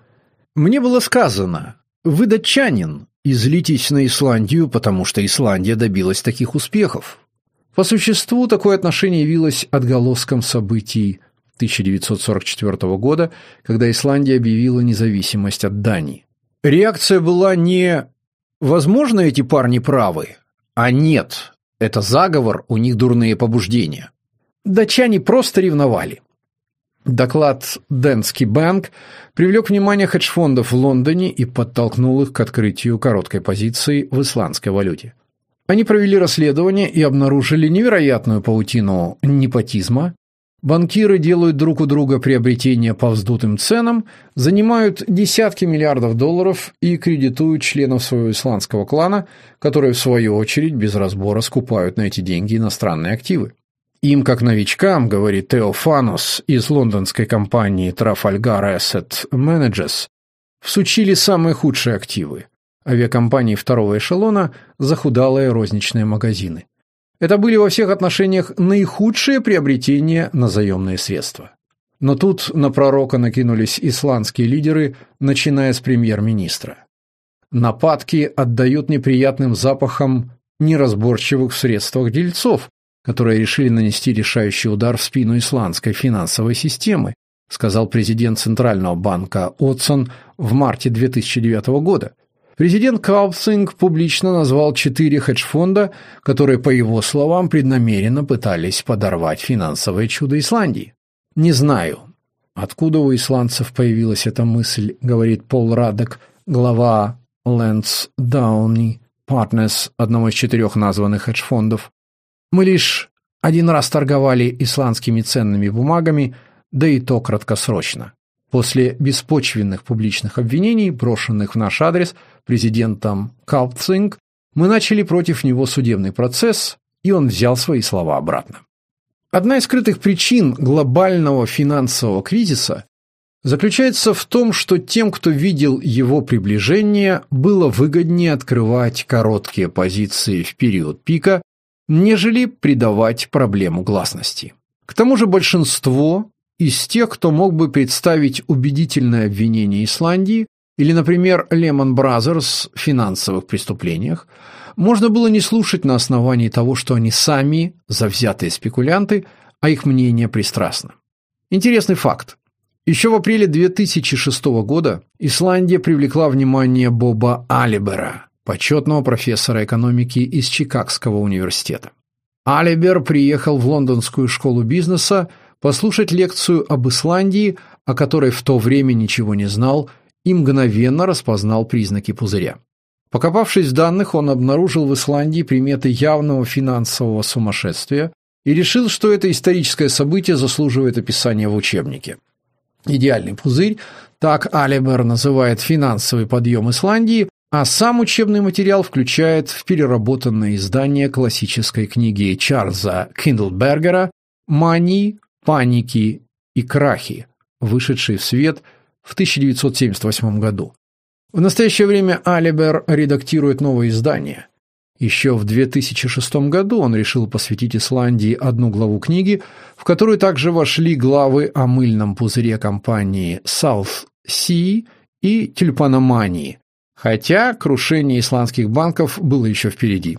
Мне было сказано, вы датчанин и злитесь на Исландию, потому что Исландия добилась таких успехов. По существу такое отношение явилось отголоском событий 1944 года, когда Исландия объявила независимость от Дании. Реакция была не «возможно, эти парни правы», а «нет, это заговор, у них дурные побуждения». Датчане просто ревновали. Доклад «Денский банк» привлек внимание хедж-фондов в Лондоне и подтолкнул их к открытию короткой позиции в исландской валюте. Они провели расследование и обнаружили невероятную паутину непотизма. Банкиры делают друг у друга приобретения по вздутым ценам, занимают десятки миллиардов долларов и кредитуют членов своего исландского клана, которые, в свою очередь, без разбора скупают на эти деньги иностранные активы. Им, как новичкам, говорит Тео Фанос из лондонской компании Trafalgar Asset Managers, всучили самые худшие активы авиакомпании второго эшелона захудалые розничные магазины. Это были во всех отношениях наихудшие приобретения на заемные средства. Но тут на пророка накинулись исландские лидеры, начиная с премьер-министра. Нападки отдают неприятным запахом неразборчивых в средствах дельцов, которые решили нанести решающий удар в спину исландской финансовой системы, сказал президент Центрального банка Отсон в марте 2009 года – Президент Кауфсинг публично назвал четыре хедж-фонда, которые, по его словам, преднамеренно пытались подорвать финансовое чудо Исландии. «Не знаю, откуда у исландцев появилась эта мысль», говорит Пол Радек, глава Лэнс Дауни Partners, одного из четырех названных хедж-фондов. «Мы лишь один раз торговали исландскими ценными бумагами, да и то краткосрочно. После беспочвенных публичных обвинений, брошенных в наш адрес президентом Калпцинг, мы начали против него судебный процесс, и он взял свои слова обратно. Одна из скрытых причин глобального финансового кризиса заключается в том, что тем, кто видел его приближение, было выгоднее открывать короткие позиции в период пика, нежели придавать проблему гласности. К тому же большинство из тех, кто мог бы представить убедительное обвинение Исландии или, например, Lehman Brothers в финансовых преступлениях, можно было не слушать на основании того, что они сами завзятые спекулянты, а их мнение пристрастно. Интересный факт. Еще в апреле 2006 года Исландия привлекла внимание Боба Алибера, почетного профессора экономики из Чикагского университета. Алибер приехал в лондонскую школу бизнеса послушать лекцию об Исландии, о которой в то время ничего не знал, и мгновенно распознал признаки пузыря. Покопавшись в данных, он обнаружил в Исландии приметы явного финансового сумасшествия и решил, что это историческое событие заслуживает описания в учебнике. Идеальный пузырь, так Алибер называет финансовый подъем Исландии, а сам учебный материал включает в переработанное издание классической книги Чарльза Киндлбергера «Мании, паники и крахи», вышедшей в свет в 1978 году. В настоящее время Алибер редактирует новое издание. Еще в 2006 году он решил посвятить Исландии одну главу книги, в которую также вошли главы о мыльном пузыре компании South Sea и тюльпаномании, хотя крушение исландских банков было еще впереди.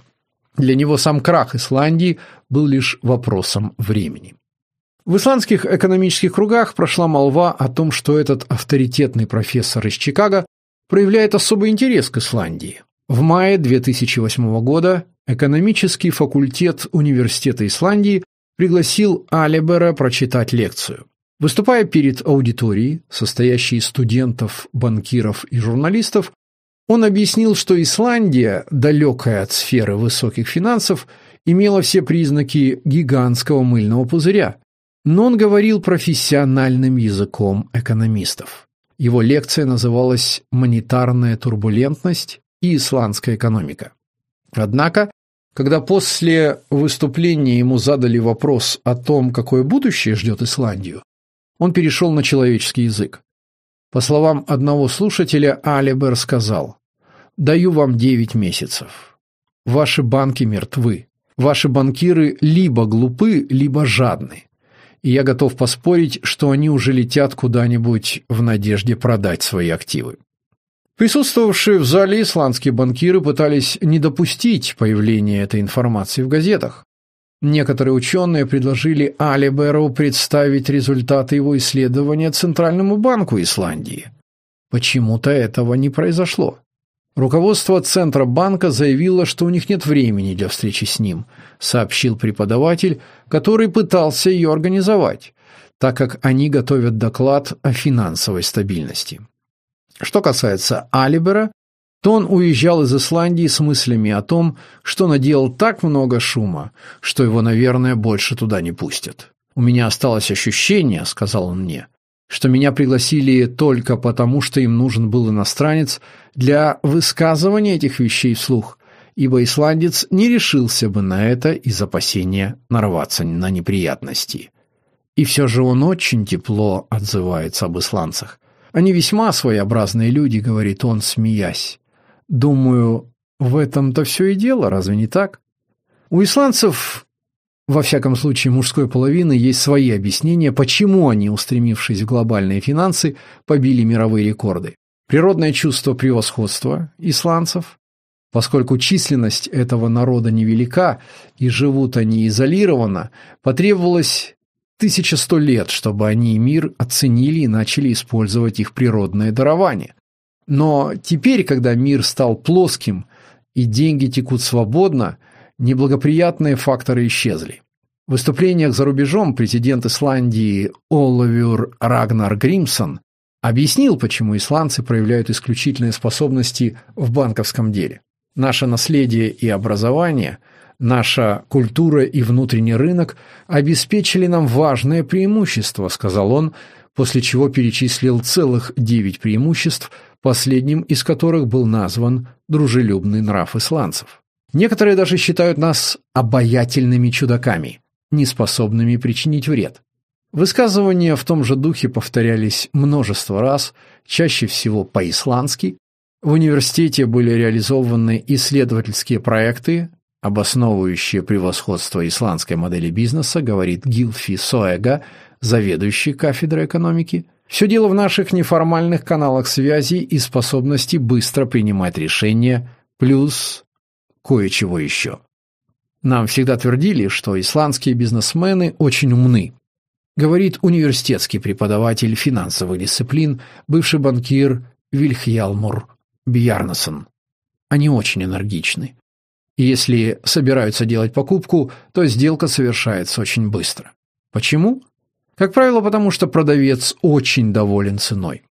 Для него сам крах Исландии был лишь вопросом времени. В исландских экономических кругах прошла молва о том, что этот авторитетный профессор из Чикаго проявляет особый интерес к Исландии. В мае 2008 года экономический факультет Университета Исландии пригласил Алибера прочитать лекцию. Выступая перед аудиторией, состоящей из студентов, банкиров и журналистов, он объяснил, что Исландия, далекая от сферы высоких финансов, имела все признаки гигантского мыльного пузыря, но он говорил профессиональным языком экономистов. Его лекция называлась «Монетарная турбулентность и исландская экономика». Однако, когда после выступления ему задали вопрос о том, какое будущее ждет Исландию, он перешел на человеческий язык. По словам одного слушателя, Алибер сказал, «Даю вам девять месяцев. Ваши банки мертвы. Ваши банкиры либо глупы, либо жадны и я готов поспорить, что они уже летят куда-нибудь в надежде продать свои активы. Присутствовавшие в зале исландские банкиры пытались не допустить появления этой информации в газетах. Некоторые ученые предложили Алиберу представить результаты его исследования Центральному банку Исландии. Почему-то этого не произошло. Руководство Центробанка заявило, что у них нет времени для встречи с ним, сообщил преподаватель, который пытался ее организовать, так как они готовят доклад о финансовой стабильности. Что касается Алибера, то он уезжал из Исландии с мыслями о том, что наделал так много шума, что его, наверное, больше туда не пустят. «У меня осталось ощущение», — сказал он мне, что меня пригласили только потому, что им нужен был иностранец для высказывания этих вещей вслух, ибо исландец не решился бы на это из опасения нарваться на неприятности. И все же он очень тепло отзывается об исландцах. Они весьма своеобразные люди, говорит он, смеясь. Думаю, в этом-то все и дело, разве не так? У исландцев во всяком случае, мужской половины есть свои объяснения, почему они, устремившись в глобальные финансы, побили мировые рекорды. Природное чувство превосходства исландцев, поскольку численность этого народа невелика и живут они изолированно, потребовалось 1100 лет, чтобы они и мир оценили и начали использовать их природное дарование. Но теперь, когда мир стал плоским и деньги текут свободно – неблагоприятные факторы исчезли. В выступлениях за рубежом президент Исландии Олавюр Рагнар Гримсон объяснил, почему исландцы проявляют исключительные способности в банковском деле. Наше наследие и образование, наша культура и внутренний рынок обеспечили нам важное преимущество, сказал он, после чего перечислил целых девять преимуществ, последним из которых был назван дружелюбный нрав исландцев. Некоторые даже считают нас обаятельными чудаками, неспособными причинить вред. Высказывания в том же духе повторялись множество раз, чаще всего по-исландски. В университете были реализованы исследовательские проекты, обосновывающие превосходство исландской модели бизнеса, говорит Гилфи Соэга, заведующий кафедрой экономики. Все дело в наших неформальных каналах связи и способности быстро принимать решения, плюс кое-чего еще. Нам всегда твердили, что исландские бизнесмены очень умны. Говорит университетский преподаватель финансовых дисциплин, бывший банкир Вильхьялмур Бьярнасон. Они очень энергичны. И если собираются делать покупку, то сделка совершается очень быстро. Почему? Как правило, потому что продавец очень доволен ценой.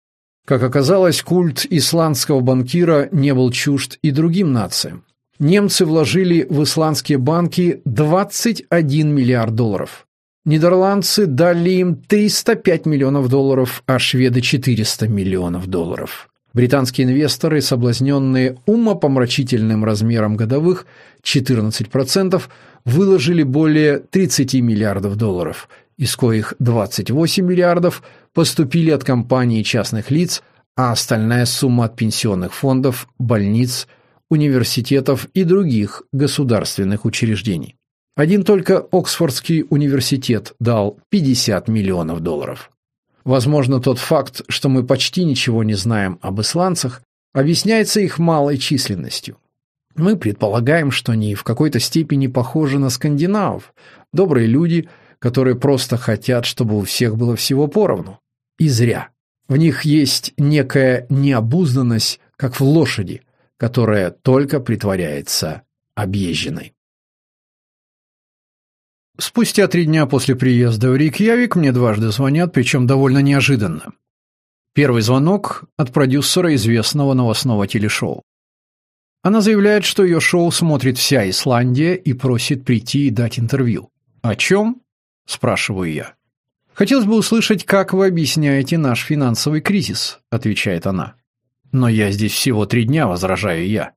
Как оказалось, культ исландского банкира не был чужд и другим нациям немцы вложили в исландские банки 21 миллиард долларов. Нидерландцы дали им 305 миллионов долларов, а шведы 400 миллионов долларов. Британские инвесторы, соблазненные умопомрачительным размером годовых 14%, выложили более 30 миллиардов долларов, из коих 28 миллиардов поступили от компаний и частных лиц, а остальная сумма от пенсионных фондов, больниц, университетов и других государственных учреждений. Один только Оксфордский университет дал 50 миллионов долларов. Возможно, тот факт, что мы почти ничего не знаем об исландцах, объясняется их малой численностью. Мы предполагаем, что они в какой-то степени похожи на скандинавов, добрые люди, которые просто хотят, чтобы у всех было всего поровну. И зря. В них есть некая необузданность, как в лошади, которая только притворяется объезженной. Спустя три дня после приезда в Рейкьявик мне дважды звонят, причем довольно неожиданно. Первый звонок от продюсера известного новостного телешоу. Она заявляет, что ее шоу смотрит вся Исландия и просит прийти и дать интервью. «О чем?» – спрашиваю я. «Хотелось бы услышать, как вы объясняете наш финансовый кризис», – отвечает она. «Но я здесь всего три дня», – возражаю я.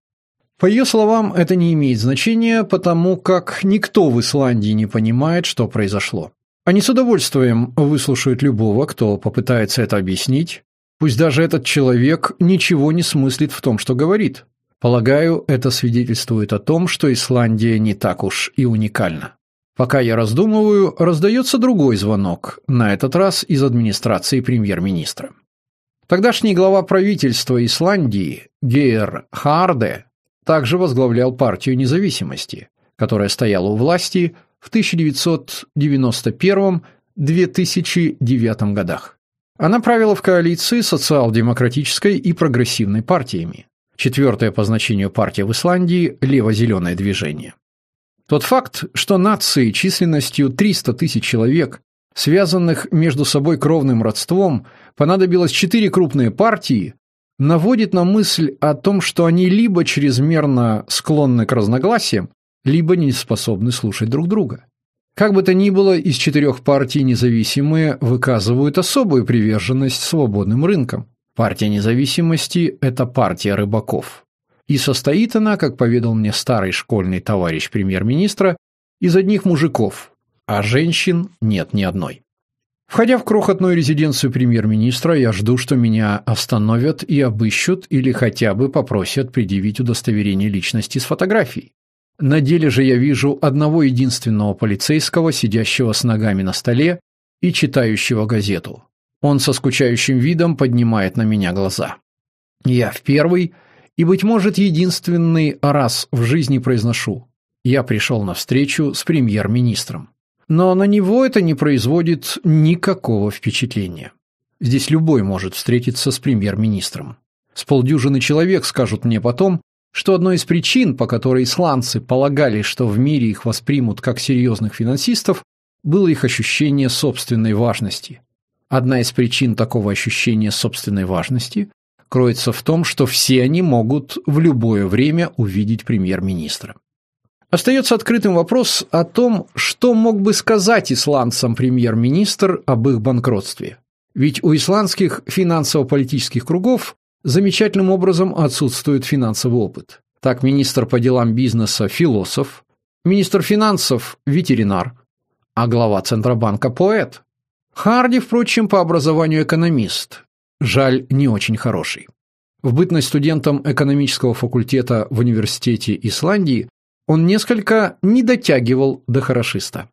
По ее словам, это не имеет значения, потому как никто в Исландии не понимает, что произошло. Они с удовольствием выслушают любого, кто попытается это объяснить, пусть даже этот человек ничего не смыслит в том, что говорит. Полагаю, это свидетельствует о том, что Исландия не так уж и уникальна. Пока я раздумываю, раздается другой звонок, на этот раз из администрации премьер-министра. Тогдашний глава правительства Исландии, Гейр Харде, также возглавлял партию независимости, которая стояла у власти в 1991-2009 годах. Она правила в коалиции социал-демократической и прогрессивной партиями. Четвертая по значению партия в Исландии – лево-зеленое движение. Тот факт, что нации численностью 300 тысяч человек, связанных между собой кровным родством, понадобилось четыре крупные партии, наводит на мысль о том, что они либо чрезмерно склонны к разногласиям, либо не способны слушать друг друга. Как бы то ни было, из четырех партий независимые выказывают особую приверженность свободным рынкам. Партия независимости – это партия рыбаков. И состоит она, как поведал мне старый школьный товарищ премьер-министра, из одних мужиков, а женщин нет ни одной. Входя в крохотную резиденцию премьер-министра, я жду, что меня остановят и обыщут или хотя бы попросят предъявить удостоверение личности с фотографией. На деле же я вижу одного единственного полицейского, сидящего с ногами на столе и читающего газету. Он со скучающим видом поднимает на меня глаза. Я в первый и, быть может, единственный раз в жизни произношу. Я пришел на встречу с премьер-министром. Но на него это не производит никакого впечатления. Здесь любой может встретиться с премьер-министром. С полдюжины человек скажут мне потом, что одной из причин, по которой исландцы полагали, что в мире их воспримут как серьезных финансистов, было их ощущение собственной важности. Одна из причин такого ощущения собственной важности кроется в том, что все они могут в любое время увидеть премьер-министра. Остается открытым вопрос о том, что мог бы сказать исландцам премьер-министр об их банкротстве. Ведь у исландских финансово-политических кругов замечательным образом отсутствует финансовый опыт. Так министр по делам бизнеса – философ, министр финансов – ветеринар, а глава Центробанка – поэт. Харди, впрочем, по образованию экономист, жаль, не очень хороший. В бытность студентом экономического факультета в Университете Исландии он несколько не дотягивал до хорошиста.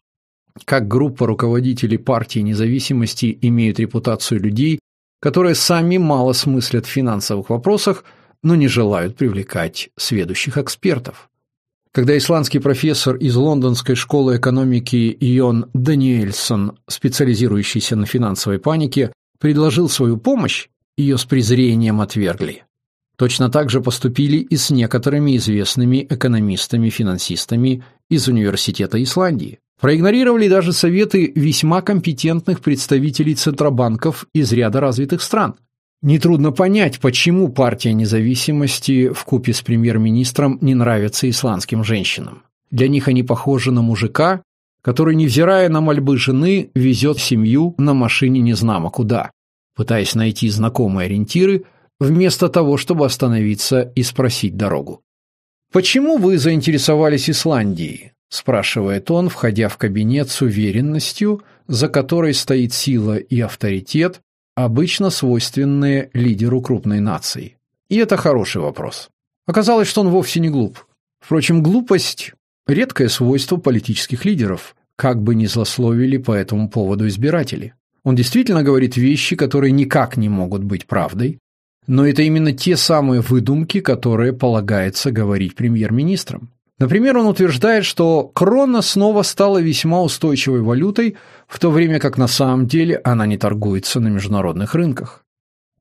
Как группа руководителей партии независимости имеют репутацию людей, которые сами мало смыслят в финансовых вопросах, но не желают привлекать сведущих экспертов. Когда исландский профессор из лондонской школы экономики Ион Даниэльсон, специализирующийся на финансовой панике, предложил свою помощь, ее с презрением отвергли. Точно так же поступили и с некоторыми известными экономистами-финансистами из Университета Исландии. Проигнорировали даже советы весьма компетентных представителей центробанков из ряда развитых стран. Нетрудно понять, почему партия независимости в купе с премьер-министром не нравится исландским женщинам. Для них они похожи на мужика, который, невзирая на мольбы жены, везет семью на машине незнамо куда, пытаясь найти знакомые ориентиры, вместо того, чтобы остановиться и спросить дорогу. «Почему вы заинтересовались Исландией?» – спрашивает он, входя в кабинет с уверенностью, за которой стоит сила и авторитет, обычно свойственные лидеру крупной нации. И это хороший вопрос. Оказалось, что он вовсе не глуп. Впрочем, глупость – редкое свойство политических лидеров, как бы ни злословили по этому поводу избиратели. Он действительно говорит вещи, которые никак не могут быть правдой, но это именно те самые выдумки, которые полагается говорить премьер-министрам. Например, он утверждает, что крона снова стала весьма устойчивой валютой, в то время как на самом деле она не торгуется на международных рынках.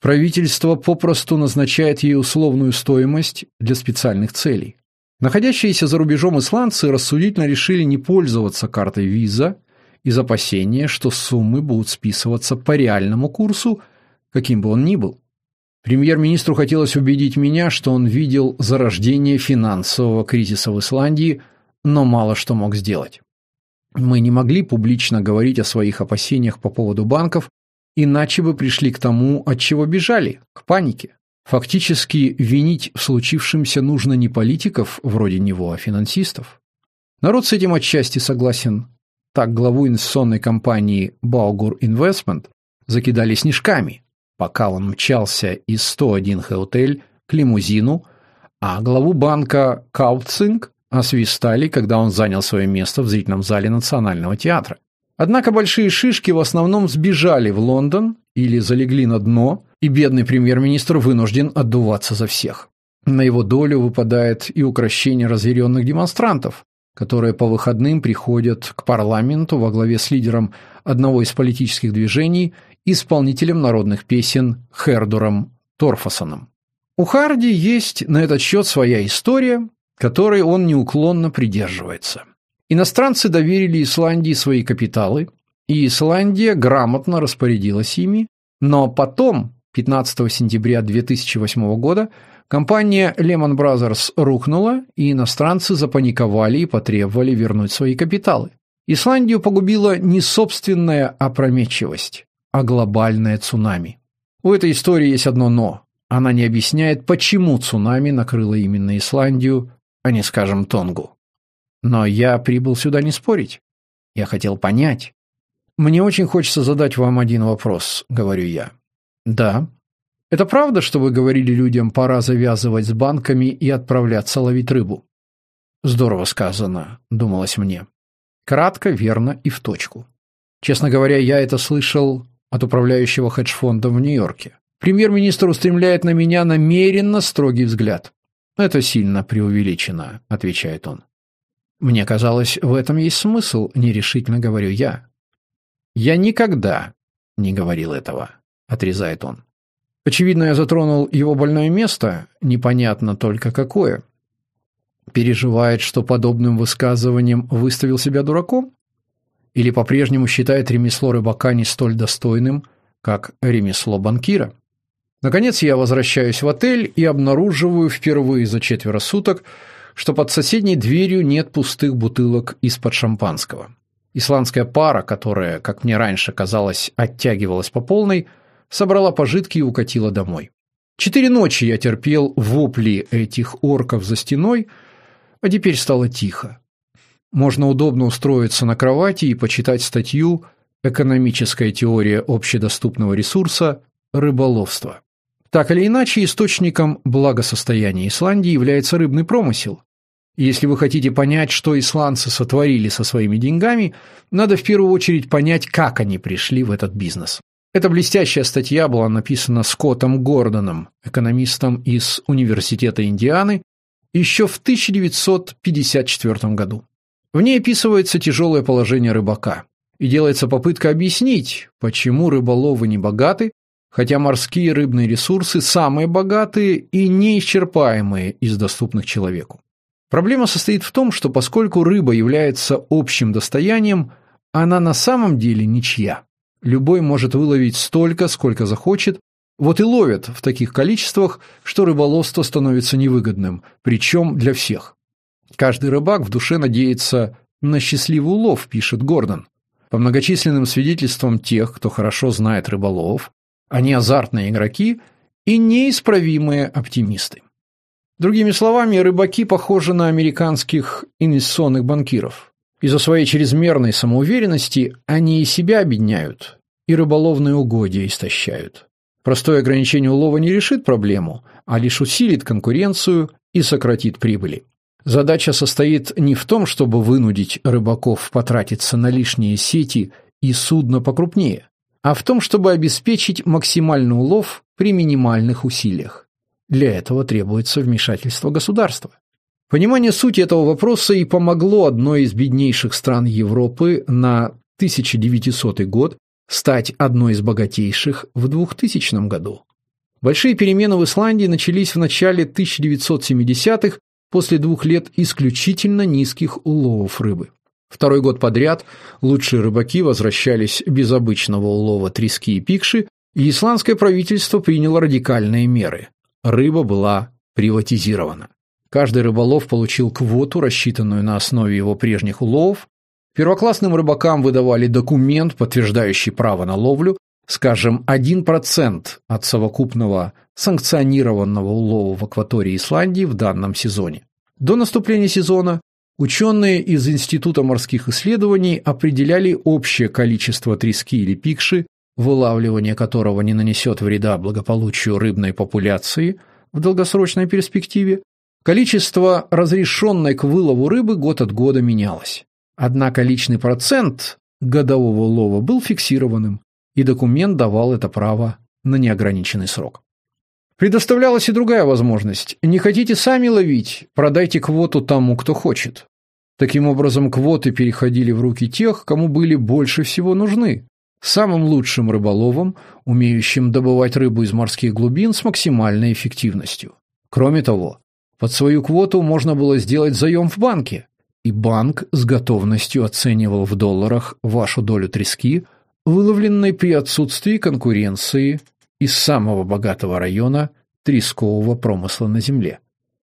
Правительство попросту назначает ей условную стоимость для специальных целей. Находящиеся за рубежом исландцы рассудительно решили не пользоваться картой виза из опасения, что суммы будут списываться по реальному курсу, каким бы он ни был. Премьер-министру хотелось убедить меня, что он видел зарождение финансового кризиса в Исландии, но мало что мог сделать. Мы не могли публично говорить о своих опасениях по поводу банков, иначе бы пришли к тому, от чего бежали, к панике. Фактически винить в случившемся нужно не политиков вроде него, а финансистов. Народ с этим отчасти согласен. Так главу инвестиционной компании Баугур Investment закидали снежками, пока он мчался из 101 Hotel к лимузину, а главу банка Каутцинг освистали, когда он занял свое место в зрительном зале Национального театра. Однако большие шишки в основном сбежали в Лондон или залегли на дно, и бедный премьер-министр вынужден отдуваться за всех. На его долю выпадает и укращение разъяренных демонстрантов, которые по выходным приходят к парламенту во главе с лидером одного из политических движений исполнителем народных песен Хердуром Торфасоном. У Харди есть на этот счет своя история, которой он неуклонно придерживается. Иностранцы доверили Исландии свои капиталы, и Исландия грамотно распорядилась ими, но потом, 15 сентября 2008 года, компания Lehman Brothers рухнула, и иностранцы запаниковали и потребовали вернуть свои капиталы. Исландию погубила не собственная опрометчивость, а глобальное цунами. У этой истории есть одно «но». Она не объясняет, почему цунами накрыло именно Исландию, а не, скажем, Тонгу. Но я прибыл сюда не спорить. Я хотел понять. Мне очень хочется задать вам один вопрос, говорю я. Да. Это правда, что вы говорили людям, пора завязывать с банками и отправляться ловить рыбу? Здорово сказано, думалось мне. Кратко, верно и в точку. Честно говоря, я это слышал от управляющего хедж-фондом в Нью-Йорке. Премьер-министр устремляет на меня намеренно строгий взгляд. «Это сильно преувеличено», — отвечает он. «Мне казалось, в этом есть смысл», — нерешительно говорю я. «Я никогда не говорил этого», — отрезает он. Очевидно, я затронул его больное место, непонятно только какое. Переживает, что подобным высказыванием выставил себя дураком? Или по-прежнему считает ремесло рыбака не столь достойным, как ремесло банкира. Наконец я возвращаюсь в отель и обнаруживаю впервые за четверо суток, что под соседней дверью нет пустых бутылок из-под шампанского. Исландская пара, которая, как мне раньше казалось, оттягивалась по полной, собрала пожитки и укатила домой. Четыре ночи я терпел вопли этих орков за стеной, а теперь стало тихо можно удобно устроиться на кровати и почитать статью «Экономическая теория общедоступного ресурса. Рыболовство». Так или иначе, источником благосостояния Исландии является рыбный промысел. если вы хотите понять, что исландцы сотворили со своими деньгами, надо в первую очередь понять, как они пришли в этот бизнес. Эта блестящая статья была написана Скоттом Гордоном, экономистом из Университета Индианы, еще в 1954 году. В ней описывается тяжелое положение рыбака. И делается попытка объяснить, почему рыболовы не богаты, хотя морские рыбные ресурсы самые богатые и неисчерпаемые из доступных человеку. Проблема состоит в том, что поскольку рыба является общим достоянием, она на самом деле ничья. Любой может выловить столько, сколько захочет, вот и ловят в таких количествах, что рыболовство становится невыгодным, причем для всех. Каждый рыбак в душе надеется на счастливый улов, пишет Гордон. По многочисленным свидетельствам тех, кто хорошо знает рыболов, они азартные игроки и неисправимые оптимисты. Другими словами, рыбаки похожи на американских инвестиционных банкиров. Из-за своей чрезмерной самоуверенности они и себя обедняют, и рыболовные угодья истощают. Простое ограничение улова не решит проблему, а лишь усилит конкуренцию и сократит прибыли. Задача состоит не в том, чтобы вынудить рыбаков потратиться на лишние сети и судно покрупнее, а в том, чтобы обеспечить максимальный улов при минимальных усилиях. Для этого требуется вмешательство государства. Понимание сути этого вопроса и помогло одной из беднейших стран Европы на 1900 год стать одной из богатейших в 2000 году. Большие перемены в Исландии начались в начале 1970-х после двух лет исключительно низких уловов рыбы. Второй год подряд лучшие рыбаки возвращались без обычного улова трески и пикши, и исландское правительство приняло радикальные меры. Рыба была приватизирована. Каждый рыболов получил квоту, рассчитанную на основе его прежних уловов. Первоклассным рыбакам выдавали документ, подтверждающий право на ловлю, скажем, 1% от совокупного санкционированного улова в акватории Исландии в данном сезоне. До наступления сезона ученые из Института морских исследований определяли общее количество трески или пикши, вылавливание которого не нанесет вреда благополучию рыбной популяции в долгосрочной перспективе, количество разрешенной к вылову рыбы год от года менялось. Однако личный процент годового улова был фиксированным, и документ давал это право на неограниченный срок. Предоставлялась и другая возможность. Не хотите сами ловить, продайте квоту тому, кто хочет. Таким образом, квоты переходили в руки тех, кому были больше всего нужны. Самым лучшим рыболовам, умеющим добывать рыбу из морских глубин с максимальной эффективностью. Кроме того, под свою квоту можно было сделать заем в банке, и банк с готовностью оценивал в долларах вашу долю трески, выловленной при отсутствии конкуренции из самого богатого района трескового промысла на земле.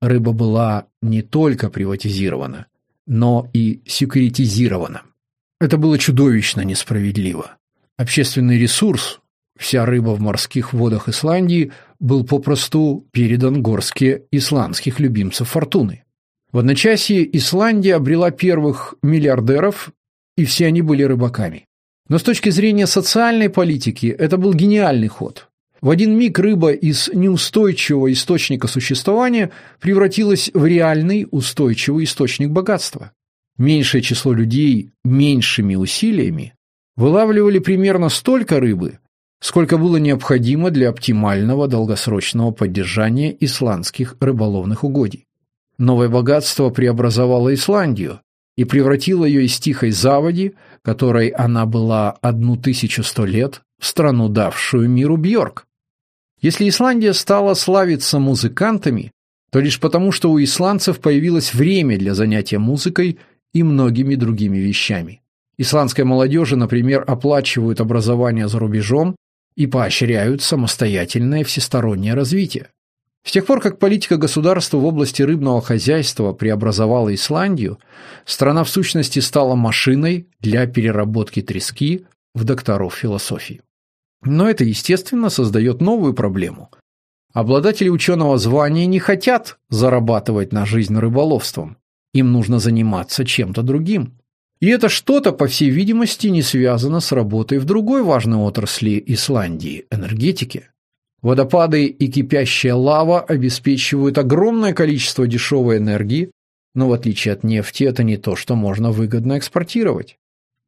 Рыба была не только приватизирована, но и секретизирована. Это было чудовищно несправедливо. Общественный ресурс, вся рыба в морских водах Исландии, был попросту передан горстке исландских любимцев фортуны. В одночасье Исландия обрела первых миллиардеров, и все они были рыбаками. Но с точки зрения социальной политики это был гениальный ход. В один миг рыба из неустойчивого источника существования превратилась в реальный устойчивый источник богатства. Меньшее число людей меньшими усилиями вылавливали примерно столько рыбы, сколько было необходимо для оптимального долгосрочного поддержания исландских рыболовных угодий. Новое богатство преобразовало Исландию и превратило ее из тихой заводи, которой она была одну тысячу сто лет, страну, давшую миру Бьорк. Если Исландия стала славиться музыкантами, то лишь потому, что у исландцев появилось время для занятия музыкой и многими другими вещами. Исландской молодежи, например, оплачивают образование за рубежом и поощряют самостоятельное всестороннее развитие. С тех пор, как политика государства в области рыбного хозяйства преобразовала Исландию, страна в сущности стала машиной для переработки трески в докторов философии. Но это, естественно, создает новую проблему. Обладатели ученого звания не хотят зарабатывать на жизнь рыболовством. Им нужно заниматься чем-то другим. И это что-то, по всей видимости, не связано с работой в другой важной отрасли Исландии – энергетике. Водопады и кипящая лава обеспечивают огромное количество дешевой энергии, но в отличие от нефти это не то, что можно выгодно экспортировать.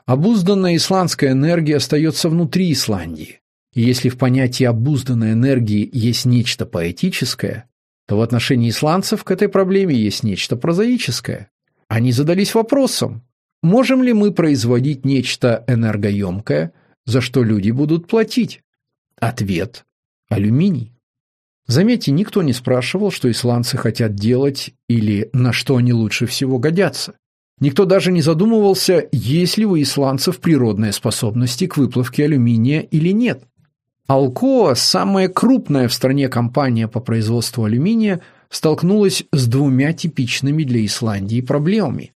Обузданная исландская энергия остается внутри Исландии. И если в понятии обузданной энергии есть нечто поэтическое, то в отношении исландцев к этой проблеме есть нечто прозаическое. Они задались вопросом, можем ли мы производить нечто энергоемкое, за что люди будут платить? Ответ – алюминий. Заметьте, никто не спрашивал, что исландцы хотят делать или на что они лучше всего годятся. Никто даже не задумывался, есть ли у исландцев природные способности к выплавке алюминия или нет. Алкоа, самая крупная в стране компания по производству алюминия, столкнулась с двумя типичными для Исландии проблемами.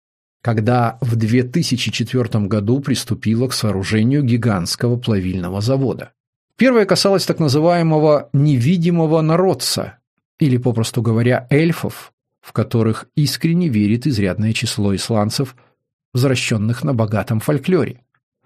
когда в 2004 году приступила к сооружению гигантского плавильного завода. Первое касалось так называемого «невидимого народца», или, попросту говоря, эльфов, в которых искренне верит изрядное число исландцев, возвращенных на богатом фольклоре.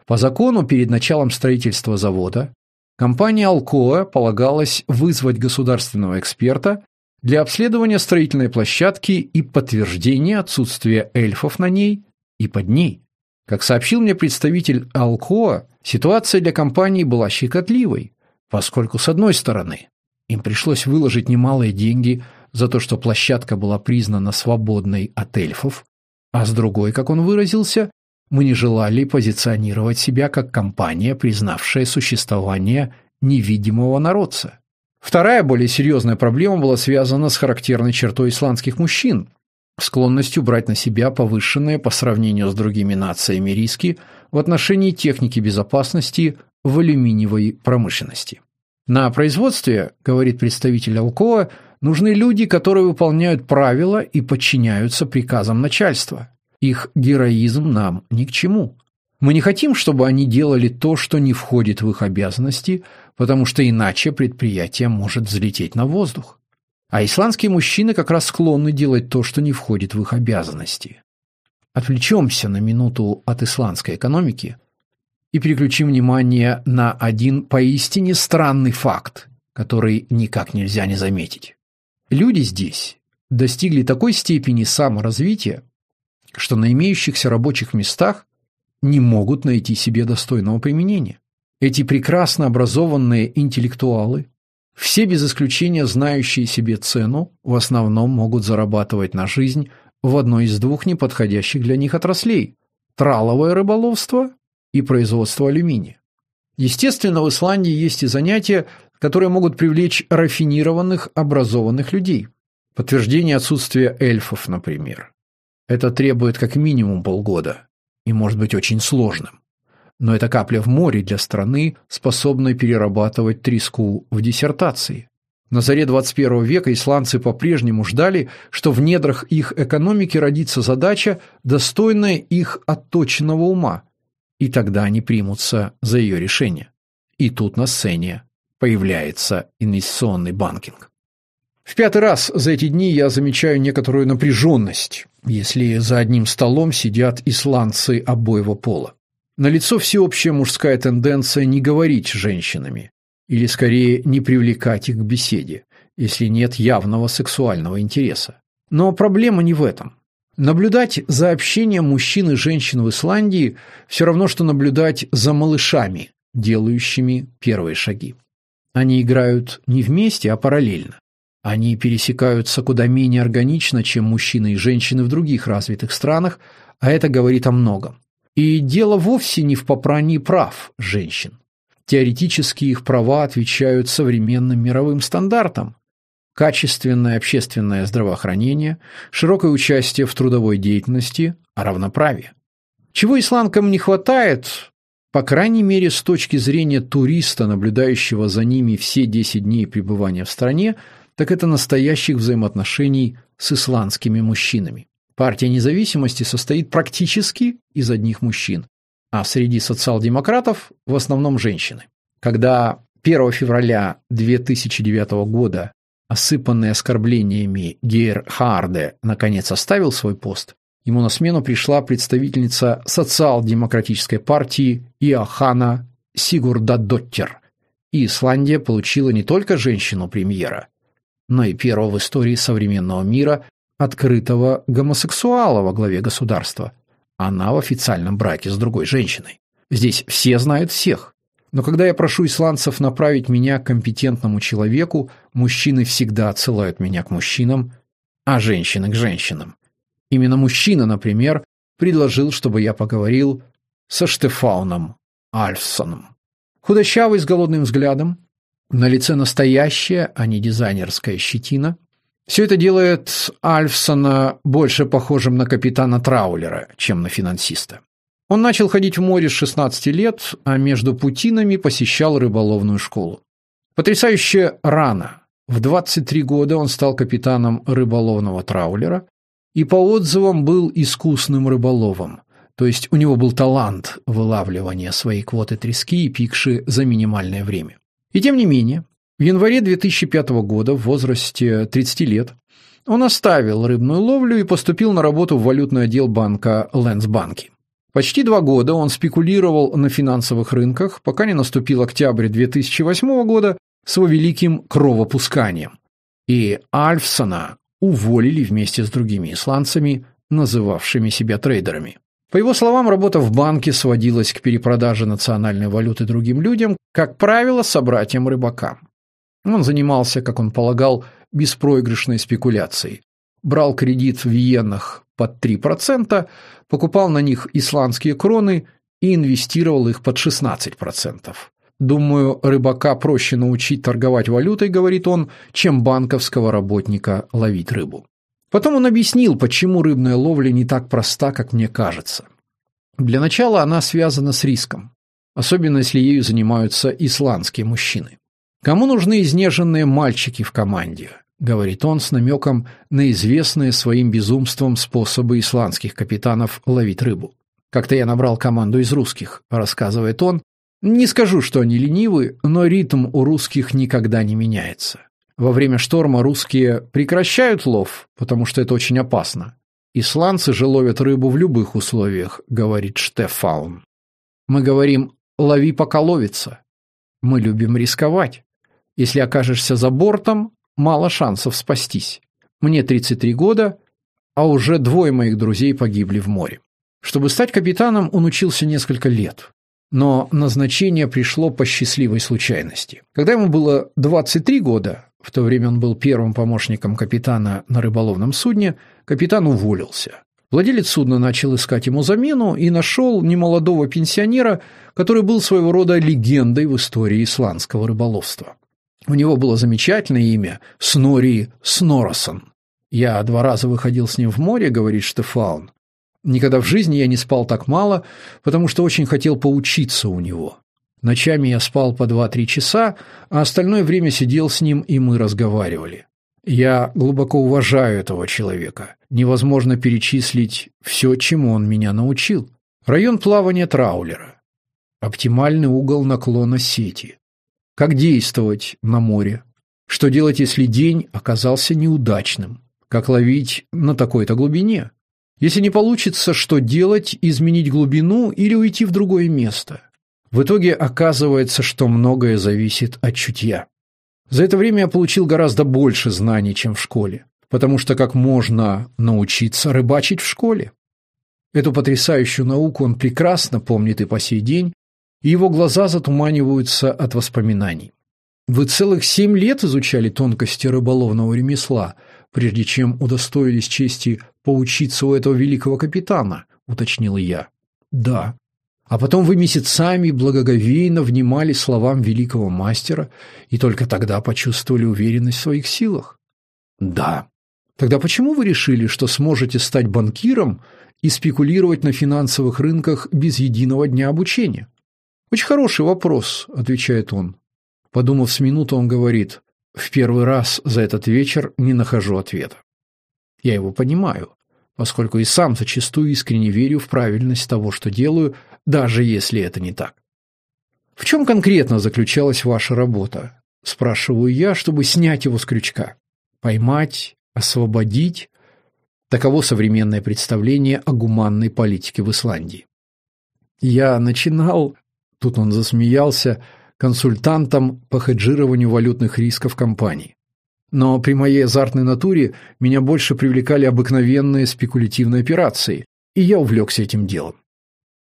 По закону перед началом строительства завода компания «Алкоа» полагалось вызвать государственного эксперта для обследования строительной площадки и подтверждения отсутствия эльфов на ней и под ней. Как сообщил мне представитель «Алкоа», ситуация для компании была щекотливой, поскольку, с одной стороны, им пришлось выложить немалые деньги за то, что площадка была признана свободной от эльфов, а с другой, как он выразился, мы не желали позиционировать себя как компания, признавшая существование невидимого народца. Вторая, более серьезная проблема была связана с характерной чертой исландских мужчин – склонностью брать на себя повышенные по сравнению с другими нациями риски в отношении техники безопасности в алюминиевой промышленности. На производстве, говорит представитель Алкоа, нужны люди, которые выполняют правила и подчиняются приказам начальства. Их героизм нам ни к чему. Мы не хотим, чтобы они делали то, что не входит в их обязанности, потому что иначе предприятие может взлететь на воздух. А исландские мужчины как раз склонны делать то, что не входит в их обязанности. Отвлечемся на минуту от исландской экономики и переключим внимание на один поистине странный факт, который никак нельзя не заметить. Люди здесь достигли такой степени саморазвития, что на имеющихся рабочих местах не могут найти себе достойного применения. Эти прекрасно образованные интеллектуалы, все без исключения знающие себе цену, в основном могут зарабатывать на жизнь в одной из двух неподходящих для них отраслей – траловое рыболовство и производство алюминия. Естественно, в Исландии есть и занятия, которые могут привлечь рафинированных, образованных людей. Подтверждение отсутствия эльфов, например. Это требует как минимум полгода и может быть очень сложным но это капля в море для страны, способной перерабатывать треску в диссертации. На заре 21 века исландцы по-прежнему ждали, что в недрах их экономики родится задача, достойная их отточенного ума, и тогда они примутся за ее решение. И тут на сцене появляется инвестиционный банкинг. В пятый раз за эти дни я замечаю некоторую напряженность, если за одним столом сидят исландцы обоего пола. Налицо всеобщая мужская тенденция не говорить с женщинами, или скорее не привлекать их к беседе, если нет явного сексуального интереса. Но проблема не в этом. Наблюдать за общением мужчин и женщин в Исландии все равно, что наблюдать за малышами, делающими первые шаги. Они играют не вместе, а параллельно. Они пересекаются куда менее органично, чем мужчины и женщины в других развитых странах, а это говорит о многом. И дело вовсе не в попрании прав женщин. Теоретически их права отвечают современным мировым стандартам. Качественное общественное здравоохранение, широкое участие в трудовой деятельности, равноправие. Чего исландкам не хватает, по крайней мере с точки зрения туриста, наблюдающего за ними все 10 дней пребывания в стране, так это настоящих взаимоотношений с исландскими мужчинами. Партия независимости состоит практически из одних мужчин, а среди социал-демократов в основном женщины. Когда 1 февраля 2009 года осыпанный оскорблениями Гейр Харде наконец оставил свой пост, ему на смену пришла представительница социал-демократической партии Иохана Сигурдадоттер, и Исландия получила не только женщину-премьера, но и первого в истории современного мира открытого гомосексуала во главе государства. Она в официальном браке с другой женщиной. Здесь все знают всех. Но когда я прошу исландцев направить меня к компетентному человеку, мужчины всегда отсылают меня к мужчинам, а женщины к женщинам. Именно мужчина, например, предложил, чтобы я поговорил со Штефауном Альфсоном. Худощавый с голодным взглядом, на лице настоящая, а не дизайнерская щетина – все это делает Альфсона больше похожим на капитана Траулера, чем на финансиста. Он начал ходить в море с 16 лет, а между путинами посещал рыболовную школу. Потрясающе рано. В 23 года он стал капитаном рыболовного траулера, и по отзывам был искусным рыболовом. То есть у него был талант вылавливания своей квоты трески и пикши за минимальное время. И тем не менее, в январе 2005 года, в возрасте 30 лет, он оставил рыбную ловлю и поступил на работу в валютный отдел банка Лэнсбанки. Почти два года он спекулировал на финансовых рынках, пока не наступил октябрь 2008 года с его великим кровопусканием. И Альфсона уволили вместе с другими исландцами, называвшими себя трейдерами. По его словам, работа в банке сводилась к перепродаже национальной валюты другим людям, как правило, собратьям-рыбакам. Он занимался, как он полагал, беспроигрышной спекуляцией. Брал кредит в иенах под 3%, покупал на них исландские кроны и инвестировал их под 16%. Думаю, рыбака проще научить торговать валютой, говорит он, чем банковского работника ловить рыбу. Потом он объяснил, почему рыбная ловля не так проста, как мне кажется. Для начала она связана с риском, особенно если ею занимаются исландские мужчины. Кому нужны изнеженные мальчики в команде? говорит он с намеком на известные своим безумством способы исландских капитанов ловить рыбу. Как-то я набрал команду из русских, рассказывает он. Не скажу, что они ленивы, но ритм у русских никогда не меняется. Во время шторма русские прекращают лов, потому что это очень опасно. Исландцы же ловят рыбу в любых условиях, говорит Штефаун. Мы говорим «лови, пока ловится». Мы любим рисковать. Если окажешься за бортом, мало шансов спастись. Мне 33 года, а уже двое моих друзей погибли в море. Чтобы стать капитаном, он учился несколько лет. Но назначение пришло по счастливой случайности. Когда ему было 23 года, в то время он был первым помощником капитана на рыболовном судне, капитан уволился. Владелец судна начал искать ему замену и нашел немолодого пенсионера, который был своего рода легендой в истории исландского рыболовства. У него было замечательное имя – Снори Снорасон. Я два раза выходил с ним в море, говорит Штефан. Никогда в жизни я не спал так мало, потому что очень хотел поучиться у него. Ночами я спал по два-три часа, а остальное время сидел с ним, и мы разговаривали. Я глубоко уважаю этого человека. Невозможно перечислить все, чему он меня научил. Район плавания траулера. Оптимальный угол наклона сети. Как действовать на море? Что делать, если день оказался неудачным? Как ловить на такой-то глубине? Если не получится, что делать, изменить глубину или уйти в другое место? В итоге оказывается, что многое зависит от чутья. За это время я получил гораздо больше знаний, чем в школе, потому что как можно научиться рыбачить в школе? Эту потрясающую науку он прекрасно помнит и по сей день, и его глаза затуманиваются от воспоминаний. Вы целых семь лет изучали тонкости рыболовного ремесла, прежде чем удостоились чести поучиться у этого великого капитана, уточнил я. Да. А потом вы месяцами благоговейно внимали словам великого мастера и только тогда почувствовали уверенность в своих силах. Да. Тогда почему вы решили, что сможете стать банкиром и спекулировать на финансовых рынках без единого дня обучения? «Очень хороший вопрос», – отвечает он. Подумав с минуту, он говорит, «В первый раз за этот вечер не нахожу ответа». Я его понимаю, поскольку и сам зачастую искренне верю в правильность того, что делаю, даже если это не так. «В чем конкретно заключалась ваша работа?» – спрашиваю я, чтобы снять его с крючка. «Поймать? Освободить?» Таково современное представление о гуманной политике в Исландии. Я начинал Тут он засмеялся консультантом по хеджированию валютных рисков компаний. Но при моей азартной натуре меня больше привлекали обыкновенные спекулятивные операции, и я увлекся этим делом.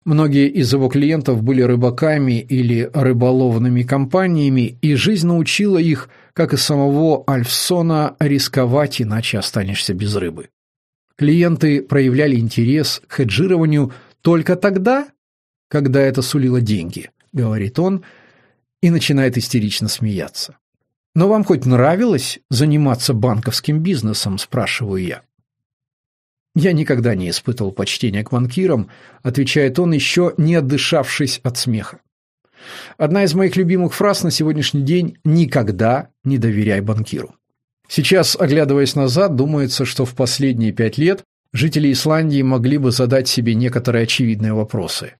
Многие из его клиентов были рыбаками или рыболовными компаниями, и жизнь научила их, как и самого Альфсона, рисковать, иначе останешься без рыбы. Клиенты проявляли интерес к хеджированию только тогда, когда это сулило деньги», — говорит он и начинает истерично смеяться. «Но вам хоть нравилось заниматься банковским бизнесом?» – спрашиваю я. «Я никогда не испытывал почтения к банкирам», – отвечает он, еще не отдышавшись от смеха. Одна из моих любимых фраз на сегодняшний день – «никогда не доверяй банкиру». Сейчас, оглядываясь назад, думается, что в последние пять лет жители Исландии могли бы задать себе некоторые очевидные вопросы.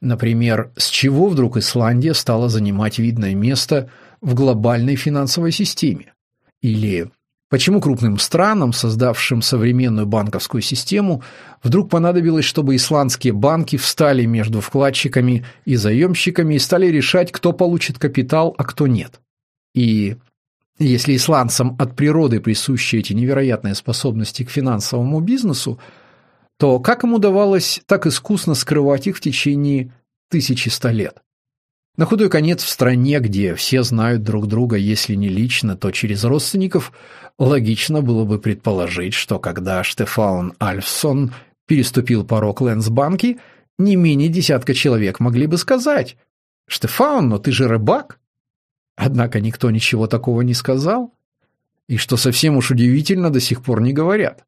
Например, с чего вдруг Исландия стала занимать видное место в глобальной финансовой системе? Или почему крупным странам, создавшим современную банковскую систему, вдруг понадобилось, чтобы исландские банки встали между вкладчиками и заемщиками и стали решать, кто получит капитал, а кто нет? И если исландцам от природы присущи эти невероятные способности к финансовому бизнесу, то как им удавалось так искусно скрывать их в течение тысячи ста лет? На худой конец в стране, где все знают друг друга, если не лично, то через родственников, логично было бы предположить, что когда Штефан Альфсон переступил порог Лэнсбанки, не менее десятка человек могли бы сказать «Штефан, но ты же рыбак!» Однако никто ничего такого не сказал, и, что совсем уж удивительно, до сих пор не говорят.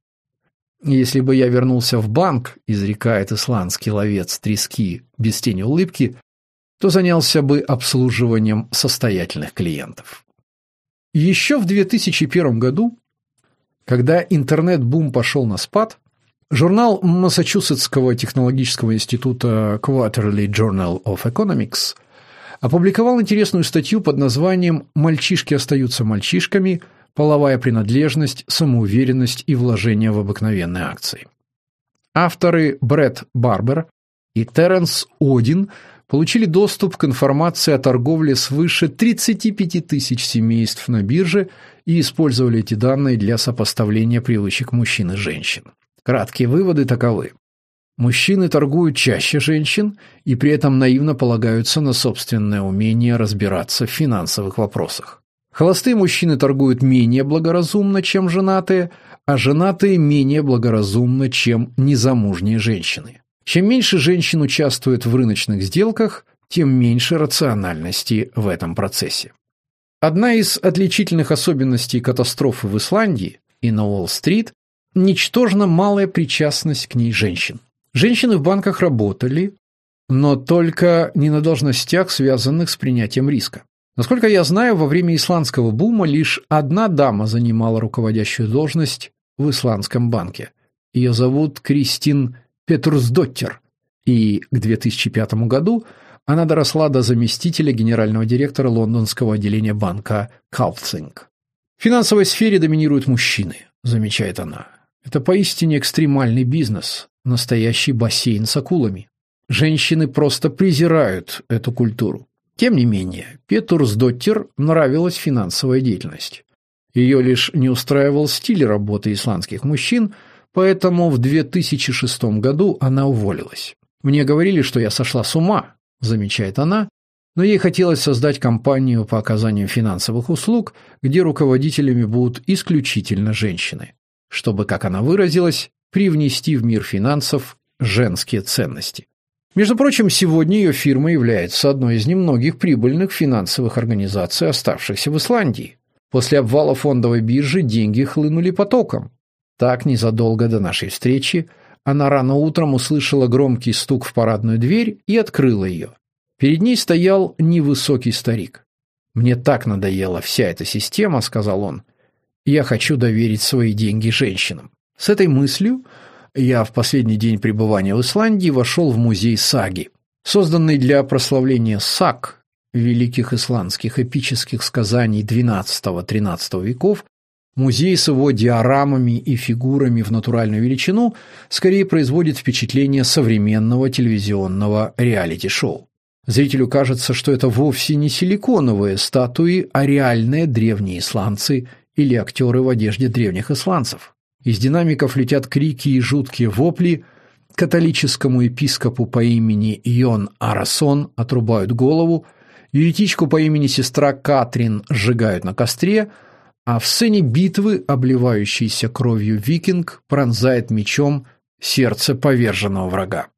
Если бы я вернулся в банк, изрекает исландский ловец трески без тени улыбки, то занялся бы обслуживанием состоятельных клиентов. Еще в 2001 году, когда интернет-бум пошел на спад, журнал Массачусетского технологического института Quarterly Journal of Economics опубликовал интересную статью под названием «Мальчишки остаются мальчишками. Половая принадлежность, самоуверенность и вложение в обыкновенные акции». Авторы Брэд Барбер и Терренс Один получили доступ к информации о торговле свыше 35 тысяч семейств на бирже и использовали эти данные для сопоставления привычек мужчин и женщин. Краткие выводы таковы. Мужчины торгуют чаще женщин и при этом наивно полагаются на собственное умение разбираться в финансовых вопросах. Холостые мужчины торгуют менее благоразумно, чем женатые, а женатые менее благоразумно, чем незамужние женщины. Чем меньше женщин участвует в рыночных сделках, тем меньше рациональности в этом процессе. Одна из отличительных особенностей катастрофы в Исландии и на Уолл-стрит – ничтожно малая причастность к ней женщин. Женщины в банках работали, но только не на должностях, связанных с принятием риска. Насколько я знаю, во время исландского бума лишь одна дама занимала руководящую должность в исландском банке. Ее зовут Кристин Петрусдоттер, и к 2005 году она доросла до заместителя генерального директора лондонского отделения банка Kaufthing. В финансовой сфере доминируют мужчины, замечает она. Это поистине экстремальный бизнес, настоящий бассейн с акулами. Женщины просто презирают эту культуру. Тем не менее, Петрусдоттер нравилась финансовая деятельность. Ее лишь не устраивал стиль работы исландских мужчин – Поэтому в 2006 году она уволилась. Мне говорили, что я сошла с ума, замечает она, но ей хотелось создать компанию по оказанию финансовых услуг, где руководителями будут исключительно женщины, чтобы, как она выразилась, привнести в мир финансов женские ценности. Между прочим, сегодня ее фирма является одной из немногих прибыльных финансовых организаций, оставшихся в Исландии. После обвала фондовой биржи деньги хлынули потоком. Так, незадолго до нашей встречи, она рано утром услышала громкий стук в парадную дверь и открыла ее. Перед ней стоял невысокий старик. «Мне так надоела вся эта система», — сказал он. «Я хочу доверить свои деньги женщинам». С этой мыслью я в последний день пребывания в Исландии вошел в музей саги. Созданный для прославления саг, великих исландских эпических сказаний XII-XIII веков, Музей с его диорамами и фигурами в натуральную величину скорее производит впечатление современного телевизионного реалити-шоу. Зрителю кажется, что это вовсе не силиконовые статуи, а реальные древние исландцы или актеры в одежде древних исландцев. Из динамиков летят крики и жуткие вопли, католическому епископу по имени Йон Арасон отрубают голову, еретичку по имени сестра Катрин сжигают на костре – а в сцене битвы, обливающийся кровью викинг, пронзает мечом сердце поверженного врага.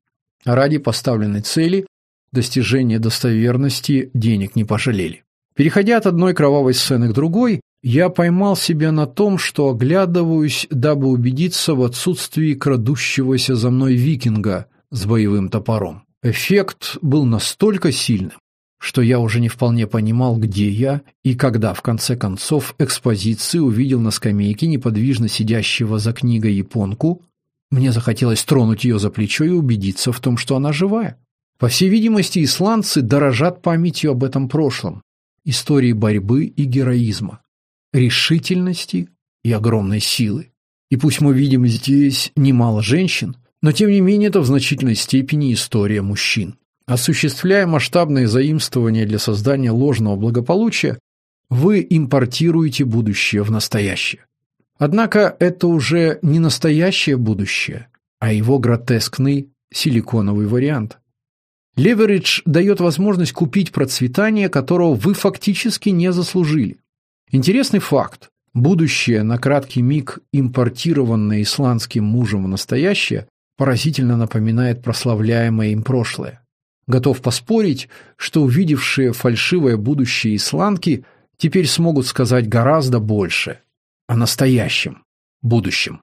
Ради поставленной цели, достижения достоверности, денег не пожалели. Переходя от одной кровавой сцены к другой, я поймал себя на том, что оглядываюсь, дабы убедиться в отсутствии крадущегося за мной викинга с боевым топором. Эффект был настолько сильным, что я уже не вполне понимал, где я, и когда, в конце концов, экспозиции увидел на скамейке неподвижно сидящего за книгой японку, Мне захотелось тронуть ее за плечо и убедиться в том, что она живая. По всей видимости, исландцы дорожат памятью об этом прошлом, истории борьбы и героизма, решительности и огромной силы. И пусть мы видим здесь немало женщин, но тем не менее это в значительной степени история мужчин. Осуществляя масштабные заимствования для создания ложного благополучия, вы импортируете будущее в настоящее. Однако это уже не настоящее будущее, а его гротескный силиконовый вариант. Леверидж дает возможность купить процветание, которого вы фактически не заслужили. Интересный факт. Будущее, на краткий миг импортированное исландским мужем в настоящее, поразительно напоминает прославляемое им прошлое. Готов поспорить, что увидевшие фальшивое будущее исландки теперь смогут сказать гораздо больше о настоящем будущем.